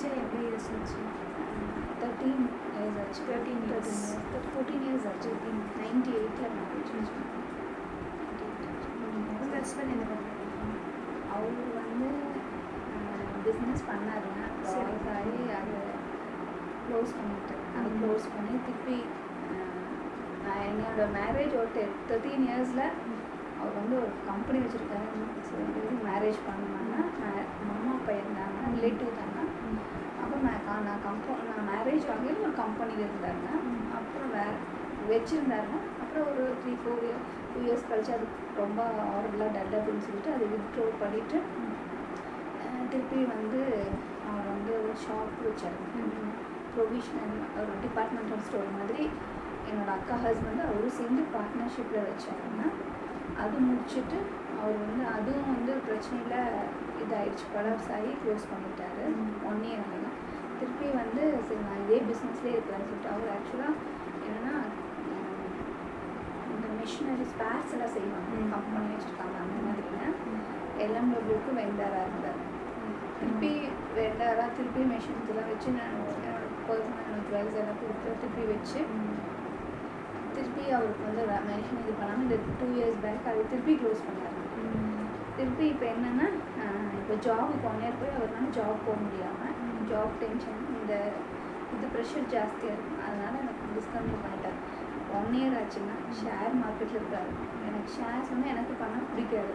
Marriage எப்படி years ஆச்சு thirteen years ஆச்சு 13 years. ஃபோர்டீன் இயர்ஸ் ஆச்சு நைன்டி எயிட்டில் மேரேஜ் உங்கள் ஹஸ்பண்ட் என்ன பண்ணுறாங்க அவர் வந்து பிஸ்னஸ் பண்ணாருங்க சரி. ஆகி அதை க்ளோஸ் பண்ணிட்டு அதை. க்ளோஸ் பண்ணி திருப்பி நான் என்னோட மேரேஜ் ஒரு தேர்ட்டீன் இயர்ஸில் அவர் வந்து ஒரு கம்பெனி வச்சுருக்காரு. மேரேஜ் பண்ணாங்க அம்மா அப்பா இருந்தாங்க ரிலேட்டிவ் தாங்க நான் கம்பெ நான் மேரேஜ் ஆகையில் ஒரு கம்பெனியில் இருந்தாருங்க. அப்புறம் வேறு வச்சுருந்தாருங்க அப்புறம் ஒரு three four year two years கழிச்சு அது ரொம்ப ஆர்டர்லாம் டல் அப்படின்னு சொல்லிட்டு அதை வித்ட்ரோ பண்ணிவிட்டு திருப்பி வந்து அவர் வந்து ஒரு ஷாப் வச்சாருங்க ப்ரொவிஷனல் ஒரு டிபார்ட்மெண்டல் ஸ்டோர் மாதிரி என்னோட அக்கா ஹஸ்பண்ட் அவரும் சேர்ந்து பார்ட்னர்ஷிப்பில் வச்சாருங்க. அது முடிச்சுட்டு அவர் வந்து அதுவும் வந்து பிரச்சனையில் இதாயிடுச்சு. கொலாப்ஸ் ஆகி க்ளோஸ் பண்ணிட்டாரு. ஒன் இயர் திருப்பி வந்து சரி நான் இதே பிஸ்னஸ்லேயே இருக்கிறேன்னு சொல்லிட்டு அவர் ஆக்சுவலாக என்னென்னா இந்த மிஷினரி ஸ்பேர்ஸ் எல்லாம் செய்வாங்க. கம்பெனி வச்சுருக்காங்க அந்த மாதிரிங்க. எல்எம்டபிள்யூக்கு வெண்டாராக இருந்தார். திருப்பி வெண்டாரா திருப்பி மெஷின்ஸ் எல்லாம் வச்சு நான் என்னோட பர்சனல் ப்ரைஸ் எல்லாம் கொடுத்து திருப்பி வச்சு திருப்பி அவருக்கு வந்து மெஷின் இது பண்ணாமல் இந்த டூ இயர்ஸ் பேக் அதை திருப்பி க்ளோஸ் பண்ணாரு திருப்பி இப்போ என்னென்னா இப்போ ஜாபுக்கு ஒன் இயர் போய் அவர்னால ஜாப் போக முடியாமல் ஜாப் டென்ஷன் இந்த இது ப்ரெஷர் ஜாஸ்தியாக இருக்கும் அதனால எனக்கு டிஸ்கண்டினியூ பண்ணிட்டார் ஒன் இயர் ஆச்சுன்னா ஷேர் மார்க்கெட்டில் இருக்காரு. எனக்கு ஷேர்ஸ் வந்து எனக்கு பண்ண பிடிக்காது.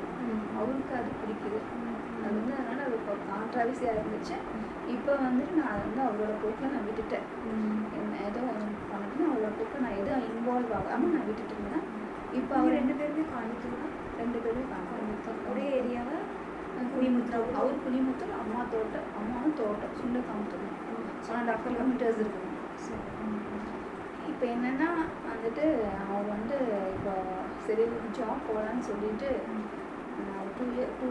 அவருக்கு அது பிடிக்குது அது வந்து அதனால் அது ஒரு கான்ட்ராவர்சியாக இருந்துச்சு. இப்போ வந்துட்டு நான் அதை வந்து அவரோட போக்கில் நான் விட்டுட்டேன். என்ன ஏதோ பண்ணணும்னா அவரோட போக்கில் நான் எதுவும் இன்வால்வ் ஆகாமல் நான் விட்டுட்டு இருந்தேன். இப்போ அவர் ரெண்டு பேருமே காணிக்கலாம் ரெண்டு பேரும் கான்ட்ராக்ட் ஒரே ஏரியாவை குனிமுத்தூர் அவர் குனிமுத்தூர் அம்மா தோட்டம் அம்மாவும் தோட்டம் சுண்டக்காமத்தூர் ஒன் அண்ட் ஹாஃப் லிமிட்டர்ஸ் இருக்குது ஸோ இப்போ என்னென்னா வந்துட்டு அவர் வந்து இப்போ சரி ஜாப் போகலான்னு சொல்லிட்டு டூ இயர் டூ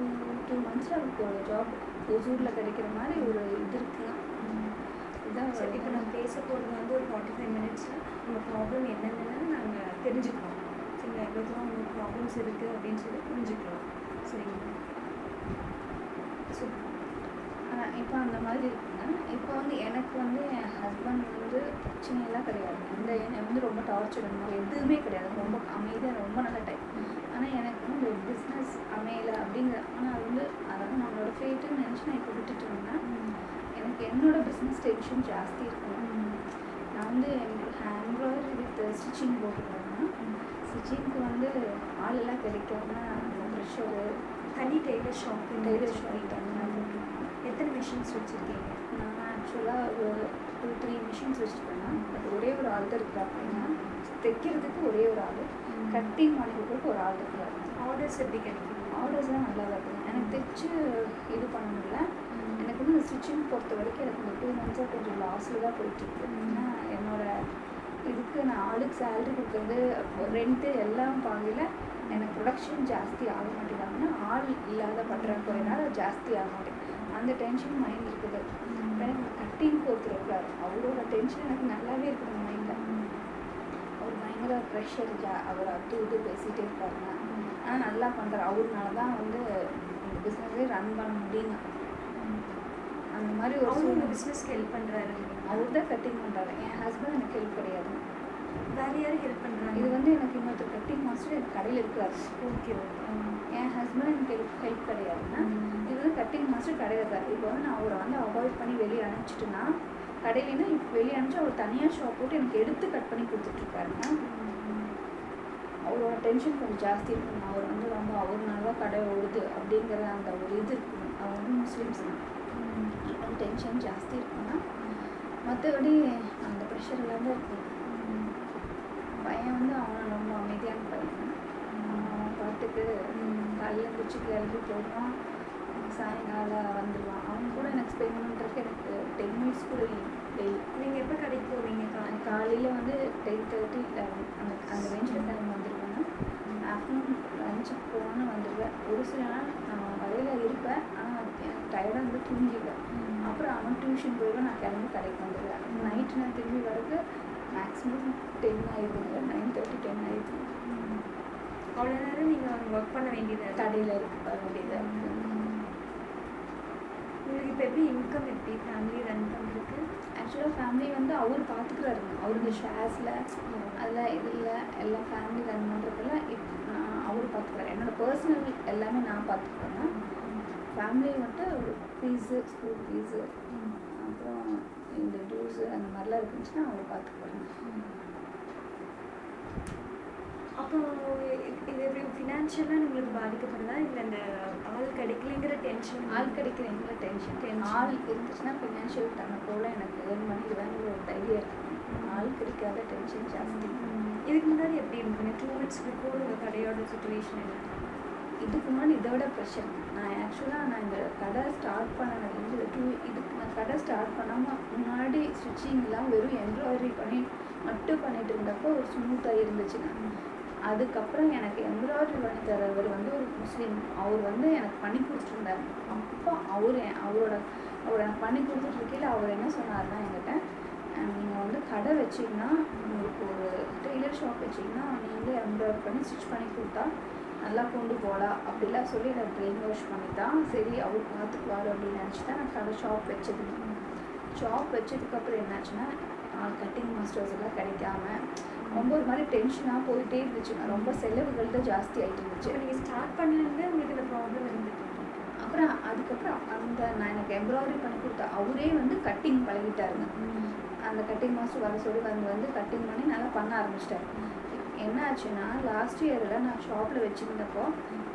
டூ மந்த்ஸில் அவருக்கு ஜாப் ஒசூரில் கிடைக்கிற மாதிரி ஒரு இது இருக்குங்க இதான் சரி இப்போ நம்ம பேச போகிறது வந்து ஒரு ஃபார்ட்டி ஃபைவ் மினிட்ஸில் நம்ம ப்ராப்ளம் என்னென்னு நாங்கள் தெரிஞ்சுக்கலாம். சரிங்களா? எவ்வளோ தூரம் உங்களுக்கு ப்ராப்ளம்ஸ் இருக்குது அப்படின்னு சொல்லி புரிஞ்சுக்கலாம். சரிங்களா? சூப்பர் இப்போ அந்த மாதிரி இருக்குங்க. இப்போ வந்து எனக்கு வந்து என் ஹஸ்பண்ட் வந்து பிரச்சனையெல்லாம் கிடையாது. இந்த என்னை வந்து ரொம்ப டார்ச்சர் எதுவுமே கிடையாது. ரொம்ப அமைதியாக ரொம்ப நல்ல டைம் ஆனால் எனக்கு வந்து பிஸ்னஸ் அமையலை அப்படிங்கிற ஆனால் அது வந்து அதாவது நம்மளோட ஃபேட்டுன்னு நினச்சி நான் இப்போ விட்டுட்டு இருந்தேன். எனக்கு என்னோட பிஸ்னஸ் டென்ஷன் ஜாஸ்தி இருக்கும் நான் வந்து எம்ப்ராய்டரி வித் ஸ்டிச்சிங் போட்டுக்கிறேன்னா ஸ்டிச்சிங்க்கு வந்து ஆளெல்லாம் கிடைக்காம ப்ரெஷரு தனி டெய்லர் ஷாப் டெய்லர் ஷாப் அந்த மாதிரி போட்டுருக்கேன். எத்தனை மிஷின்ஸ் வச்சுருக்கீங்க. நான் ஆக்சுவலாக ஒரு டூ த்ரீ மிஷின்ஸ் வச்சுருப்பேன் அது ஒரே ஒரு ஆள் தான் இருக்கிறா அப்படின்னா தைக்கிறதுக்கு ஒரே ஒரு ஆள் கட்டிங் பண்ணி கொடுக்குறதுக்கு ஒரு ஆள் இருக்கிறாரு. ஆர்டர்ஸ் எப்படி கிடைக்கும் ஆர்டர்ஸ்லாம் நல்லா வருதுங்க எனக்கு தைச்சு இது பண்ண முடியல. எனக்கு வந்து ஸ்டிச்சிங் பொறுத்த வரைக்கும் எனக்கு இந்த டூ மந்த்ஸாக கொஞ்சம் லாஸில் தான் போயிட்டுருக்கு ஏன்னா என்னோட இதுக்கு நான் ஆளுக்கு சேலரி கொடுக்குறது ரெண்ட்டு எல்லாம் பாகையில் எனக்கு ப்ரொடக்ஷன் ஜாஸ்தி ஆக மாட்டேங்கிறாங்கன்னா ஆள் இல்லாத பற்றாக்குறையினால ஜாஸ்தி ஆக மாட்டேங்குது. அந்த டென்ஷன் மைண்ட் இருக்குது. எனக்கு கட்டிங் ஒருத்தர் இருக்காரு அவரோட டென்ஷன் எனக்கு நல்லாவே இருக்குது மைண்டில் அவர் பயங்கர ப்ரெஷர் ஜா அவர் அது இது பேசிகிட்டே இருப்பாருங்க ஆனால் நல்லா பண்ணுறாரு அவர்னால தான் வந்து இந்த பிஸ்னஸே ரன் பண்ண முடியுங்க அந்த மாதிரி ஒரு பிஸ்னஸ்க்கு ஹெல்ப் பண்ணுறாரு அவர் தான் கட்டிங் பண்ணுறாரு என் ஹஸ்பண்ட் எனக்கு ஹெல்ப் கிடையாது. வேறு யாரும் ஹெல்ப் பண்ணுறாங்க இது வந்து எனக்கு இன்னொருத்தர் கட்டிங் மாஸ்டர் எனக்கு கடையில் இருக்காரு ஓகே ஓகே என் ஹஸ்பண்ட் எனக்கு ஹெல்ப் ஹெல்ப் கிடையாதுன்னா இது வந்து கட்டிங் மாஸ்டர் கடையில் இருக்காரு இப்போ வந்து நான் அவரை வந்து அவாய்ட் பண்ணி வெளியே அனுப்பிச்சிட்டுனா கடையிலேருந்து இப்போ வெளியே அனுப்பிச்சு அவர் தனியாக ஷாப் போட்டு எனக்கு எடுத்து கட் பண்ணி கொடுத்துட்ருக்காருங்க அவரோட டென்ஷன் கொஞ்சம் ஜாஸ்தி இருக்குங்க அவர் வந்து ரொம்ப அவர்னால தான் கடை ஓடுது அப்படிங்கிற அந்த ஒரு இது இருக்குங்க அவர் வந்து முஸ்லீம்ஸ் டென்ஷன் ஜாஸ்தி இருக்குன்னா மற்றபடி அந்த ப்ரெஷர் எல்லாம் தான் இருக்கும் பையன் வந்து அவன் ரொம்ப அமைதியான பையன் அவன் பாட்டுக்கு காலையில் எழுந்திரிச்சு கிளம்பி போடுவான் சாயங்காலம் வந்துடுவான் அவன் கூட எனக்கு ஸ்பெண்ட் பண்ணுறதுக்கு எனக்கு டென் மினிட்ஸ் கூட டெய்லி நீங்கள் எப்போ கடைக்கு போவீங்க? காலை காலையில் வந்து டென் தேர்ட்டி அந்த அந்த ரேஞ்சில் கிளம்பி வந்துடுவேன் ஆஃப்டர்நூன் லஞ்சுக்கு போகணும்னு வந்துடுவேன் ஒரு சில நாள் நான் வரையில் இருப்பேன். ஆனால் எனக்கு டயர்டாக வந்து தூங்கிடுவேன். அப்புறம் அவன் டியூஷன் போயிடுவேன். நான் கிளம்பி கடைக்கு வந்துடுவேன் நைட்டு நான் திரும்பி வரக்கு மேக்ஸிமம் டென் ஆயிடுதுங்க நைன் தேர்ட்டி டென் ஆயிடுது. அவ்வளோ நேரம் நீங்கள் ஒர்க் பண்ண வேண்டியது கடையில் இருக்க வர வேண்டியதாக உங்களுக்கு இப்போ எப்படி இன்கம் எப்படி? ஃபேமிலி ரன் பண்ணுறதுக்கு ஆக்சுவலாக ஃபேமிலி வந்து அவர் பார்த்துக்கிறாருங்க அவர் இந்த ஷேர்ஸில் அதில் இதில் எல்லாம் ஃபேமிலி ரன் பண்ணுறதெல்லாம் இப் நான் அவர் பார்த்துக்கிறாரு என்னோடய பர்சனல் எல்லாமே நான் பார்த்துக்கிறேன்னா ஃபேமிலி மட்டும் ஃபீஸு ஸ்கூல் ஃபீஸு அப்புறம் இந்த டூஸு அந்த மாதிரிலாம் இருந்துச்சுன்னா அவர் பார்த்துக்குவாங்க அப்போ இது எப்படி ஃபினான்ஷியலாக உங்களுக்கு பாதிக்கப்படுதா? இல்லை இந்த ஆள் கிடைக்கலைங்கிற டென்ஷன் ஆள் கிடைக்கிறீங்களா டென்ஷன் Tension. ஆள் இருந்துச்சுன்னா ஃபினான்ஷியல் தன்னை போல் எனக்கு ஏர்ன் பண்ணிடுவேங்கிற ஒரு தைரியம் இருக்கும் ஆள் கிடைக்காத டென்ஷன் ஜாஸ்தி. இதுக்கு முன்னாடி எப்படி இருந்தீங்க டூ மினிட்ஸ் பிஃபோர் உங்கள் கடையோட சுச்சுவேஷன் என்ன? இதுக்கு முன்னாடி இதோட ப்ரெஷர் நான் ஆக்சுவலாக நான் இந்த கடை ஸ்டார்ட் பண்ணதுலேருந்து டூ இதுக்கு கடை ஸ்டார்ட் பண்ணாமல் முன்னாடி ஸ்டிச்சிங்லாம் வெறும் எம்ப்ராய்டரி பண்ணி மட்டும் பண்ணிட்டு இருந்தப்போ ஒரு ஸ்மூத்தாக இருந்துச்சுங்க. அதுக்கப்புறம் எனக்கு எம்ப்ராய்டரி பண்ணி தரவர் வந்து ஒரு முஸ்லீம். அவர் வந்து எனக்கு பண்ணி கொடுத்துருந்தார். அப்போ அவர் அவரோட அவர் எனக்கு பண்ணி கொடுத்துட்ருக்கையில் அவர் என்ன சொன்னார்னா என்கிட்ட நீங்கள் வந்து கடை வச்சிங்கன்னா உங்களுக்கு ஒரு டெய்லர் ஷாப் வச்சிங்கன்னா நீங்களே எம்ப்ராய்டரி பண்ணி ஸ்டிச் பண்ணி கொடுத்தா நல்லா கொண்டு போகலாம் அப்படிலாம் சொல்லி எனக்கு பிரெயின் வாஷ் பண்ணி தான் சரி அவர் பார்த்துக்குவார் அப்படின்னு நினச்சி தான் நான் கடை ஷாப் வச்சது. ஷாப் வச்சதுக்கப்புறம் என்னாச்சுன்னா கட்டிங் மாஸ்டர்ஸ் எல்லாம் கிடைக்காம ரொம்ப ஒரு மாதிரி டென்ஷனாக போயிட்டே இருந்துச்சுங்க ரொம்ப செலவுகள் தான் ஜாஸ்தி ஆகிட்டு இருந்துச்சு. நீங்கள் ஸ்டார்ட் பண்ணலேருந்து உங்களுக்கு இந்த ப்ராப்ளம் இருந்துட்டு. அப்புறம் அதுக்கப்புறம் அந்த நான் எனக்கு எம்ப்ராய்டரி பண்ணி கொடுத்த அவரே வந்து கட்டிங் பழகிட்டாருங்க. அந்த கட்டிங் மாஸ்டர் வர சொல்லி வந்து வந்து கட்டிங் பண்ணி நல்லா பண்ண ஆரம்பிச்சிட்டாரு. என்ன ஆச்சுன்னா லாஸ்ட் இயரில் நான் ஷாப்பில் வச்சுருந்தப்போ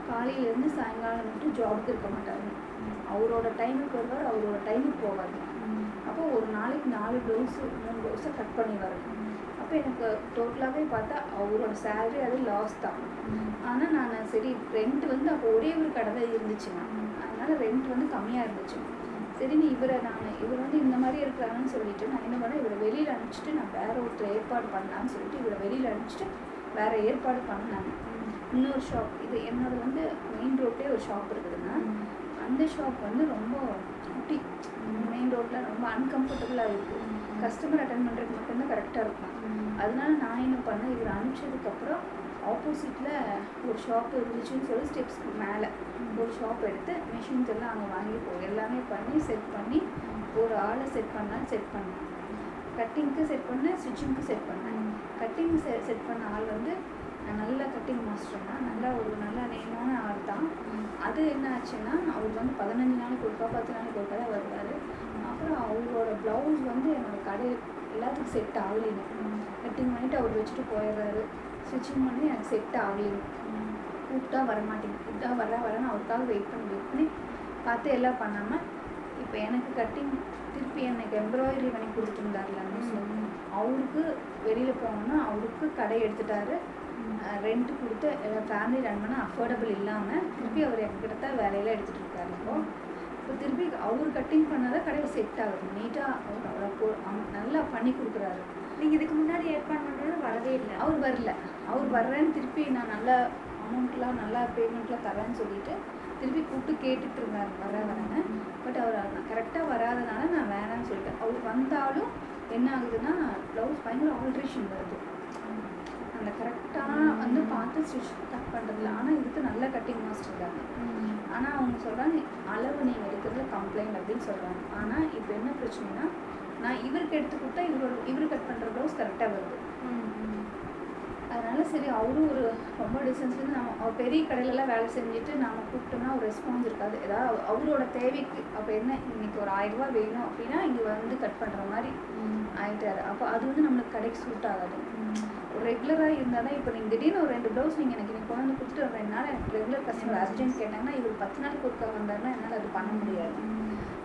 காலையிலேருந்து சாயங்காலம் மட்டும் ஜாபுக்கு இருக்க மாட்டார். அவரோட டைமுக்கு வருவார் அவரோட டைமுக்கு போவார். அப்போ ஒரு நாளைக்கு நாலு ப்ளவுஸு மூணு ப்ளவுஸை கட் பண்ணி வரும் அப்போ எனக்கு டோட்டலாகவே பார்த்தா அவரோட சேலரி அது லாஸ் தான். ஆனால் நான் சரி ரெண்ட் வந்து அப்போ ஒரே ஒரு கடை தான் இருந்துச்சுன்னா அதனால் ரெண்ட் வந்து கம்மியாக இருந்துச்சு. சரி நீ இவரை நான் இவர் வந்து இந்த மாதிரி இருக்கிறாங்கன்னு சொல்லிட்டு நான் என்ன பண்ணேன் இவரை வெளியில் அனுப்பிச்சிட்டு நான் வேற ஒருத்தர் ஏற்பாடு பண்ணலான்னு சொல்லிட்டு இவரை வெளியில் அனுப்பிச்சிட்டு வேற ஏற்பாடு பண்ணாங்க. இன்னொரு ஷாப் இது என்னோட வந்து மெயின் ரோட்லேயே ஒரு ஷாப் இருக்குதுன்னா அந்த ஷாப் வந்து ரொம்ப குட்டி. மெயின் ரோட்டில் ரொம்ப அன்கம்ஃபர்டபுளாக இருக்குது கஸ்டமர் அட்டன் பண்ணுறதுக்கு மட்டும்தான் கரெக்டாக இருக்கும். அதனால நான் என்ன பண்ணேன் இவர் அனுப்பிச்சதுக்கப்புறம் ஆப்போசிட்டில் ஒரு ஷாப் இருந்துச்சுன்னு சொல்லி ஸ்டெப்ஸ்க்கு மேலே. ஒரு ஷாப் எடுத்து மிஷின்ஸ் எல்லாம் அங்கே வாங்கி போ எல்லாமே பண்ணி செட் பண்ணி ஒரு ஆளை செட் பண்ணால் செட் பண்ணேன் கட்டிங்க்கு செட் பண்ணேன் ஸ்டிச்சிங்க்கு செட் பண்ணேன் கட்டிங் செ செட் பண்ண ஆள் வந்து நல்ல கட்டிங் மாஸ்டர்னா நல்லா ஒரு நல்ல நேமான ஆள் தான். அது என்ன ஆச்சுன்னா அவர் வந்து பதினஞ்சு நாளைக்கு ஒருக்கா பத்து நாளைக்கு ஒருக்கா தான் வருவார். அப்புறம் அவரோட ப்ளவுஸ் வந்து என்னோட கடை எல்லாத்துக்கும் செட் ஆகலைங்க கட்டிங் பண்ணிட்டு அவர் வச்சுட்டு போயிடுறாரு. ஸ்டிச்சிங் பண்ணி எனக்கு செட் ஆகலைங்க கூப்பிட்டா வரமாட்டேங்குது கூப்பிட்டா வர வரேன்னு அவருக்காக வெயிட் பண்ணி வெயிட் பண்ணி பார்த்து எல்லாம் பண்ணாமல் இப்போ எனக்கு கட்டிங் திருப்பி எனக்கு எம்ப்ராய்டரி பண்ணி கொடுத்துருந்தாருல அவருக்கு வெளியில் போனோன்னா அவருக்கு கடை எடுத்துட்டாரு. ரெண்ட் கொடுத்து ஃபேமிலி ரன் பண்ண அஃபோர்டபுள் இல்லாமல் திருப்பி அவர் என்கிட்ட தான் வேலையெல்லாம் எடுத்துகிட்டு இருக்காரு இப்போ. இப்போ திருப்பி அவர் கட்டிங் பண்ணாதான் கடையில் செட் ஆகுது. நீட்டாக அவர் அவங்க நல்லா பண்ணி கொடுக்குறாரு. நீங்கள் இதுக்கு முன்னாடி ஏற்பாடு பண்ணுறது வரவே இல்லை. அவர் வரல. அவர் வர்றேன்னு திருப்பி நான் நல்லா அமௌண்ட்லாம் நல்லா பேமெண்ட்லாம் தரேன்னு சொல்லிட்டு திருப்பி கூப்பிட்டு கேட்டுட்டு இருந்தார் வர வரேன்னு பட் அவர் கரெக்டாக வராதனால நான் வேணாம்னு சொல்லிட்டேன். அவர் வந்தாலும் என்ன ஆகுதுன்னா ப்ளவுஸ் பயங்கர ஆல்ட்ரேஷன் வருது. அந்த கரெக்டாக வந்து பார்த்து ஸ்டிச் கட் பண்ணுறதுல ஆனால் இதுக்கு நல்ல கட்டிங் மாஸ்டர் தாங்க ஆனால் அவங்க சொல்கிறாங்க அளவு நீங்கள் எடுக்கிறதுல கம்ப்ளைண்ட் அப்படின்னு சொல்கிறாங்க ஆனால் இப்போ என்ன பிரச்சனைனா நான் இவருக்கு எடுத்து கொடுத்தா இவரோட இவர் கட் பண்ணுற ப்ளவுஸ் கரெக்டாக வருது. அதனால சரி அவரும் ஒரு ரொம்ப டிஸ்டன்ஸ்லேருந்து நம்ம பெரிய கடையிலலாம் வேலை செஞ்சுட்டு நாம கூப்பிட்டோம்னா ஒரு ரெஸ்பான்ஸ் இருக்காது. ஏதாவது அவ- அவரோட தேவைக்கு அப்போ என்ன இன்னைக்கு ஒரு ஆயிரம் ரூபாய் வேணும் அப்படின்னா இங்கே வந்து கட் பண்ணுற மாதிரி ஆயிட்டாரு. அப்போ அது வந்து நம்மளுக்கு கடைக்கு சூட் ஆகாது. ஒரு ரெகுலராக இருந்தால் தான் இப்போ நீங்கள் திடீர்னு ஒரு ரெண்டு ப்ளவுஸ் நீங்கள் எனக்கு கொண்டு வந்து கொடுத்துட்டு ஒரு ரெண்டு நாள் எனக்கு ரெகுலர் கஸ்டமர் அர்ஜென்ட் கேட்டாங்கன்னா இவர் பத்து நாளைக்கு ஒருக்கா வந்தாருன்னா என்னால் அது பண்ண முடியாது.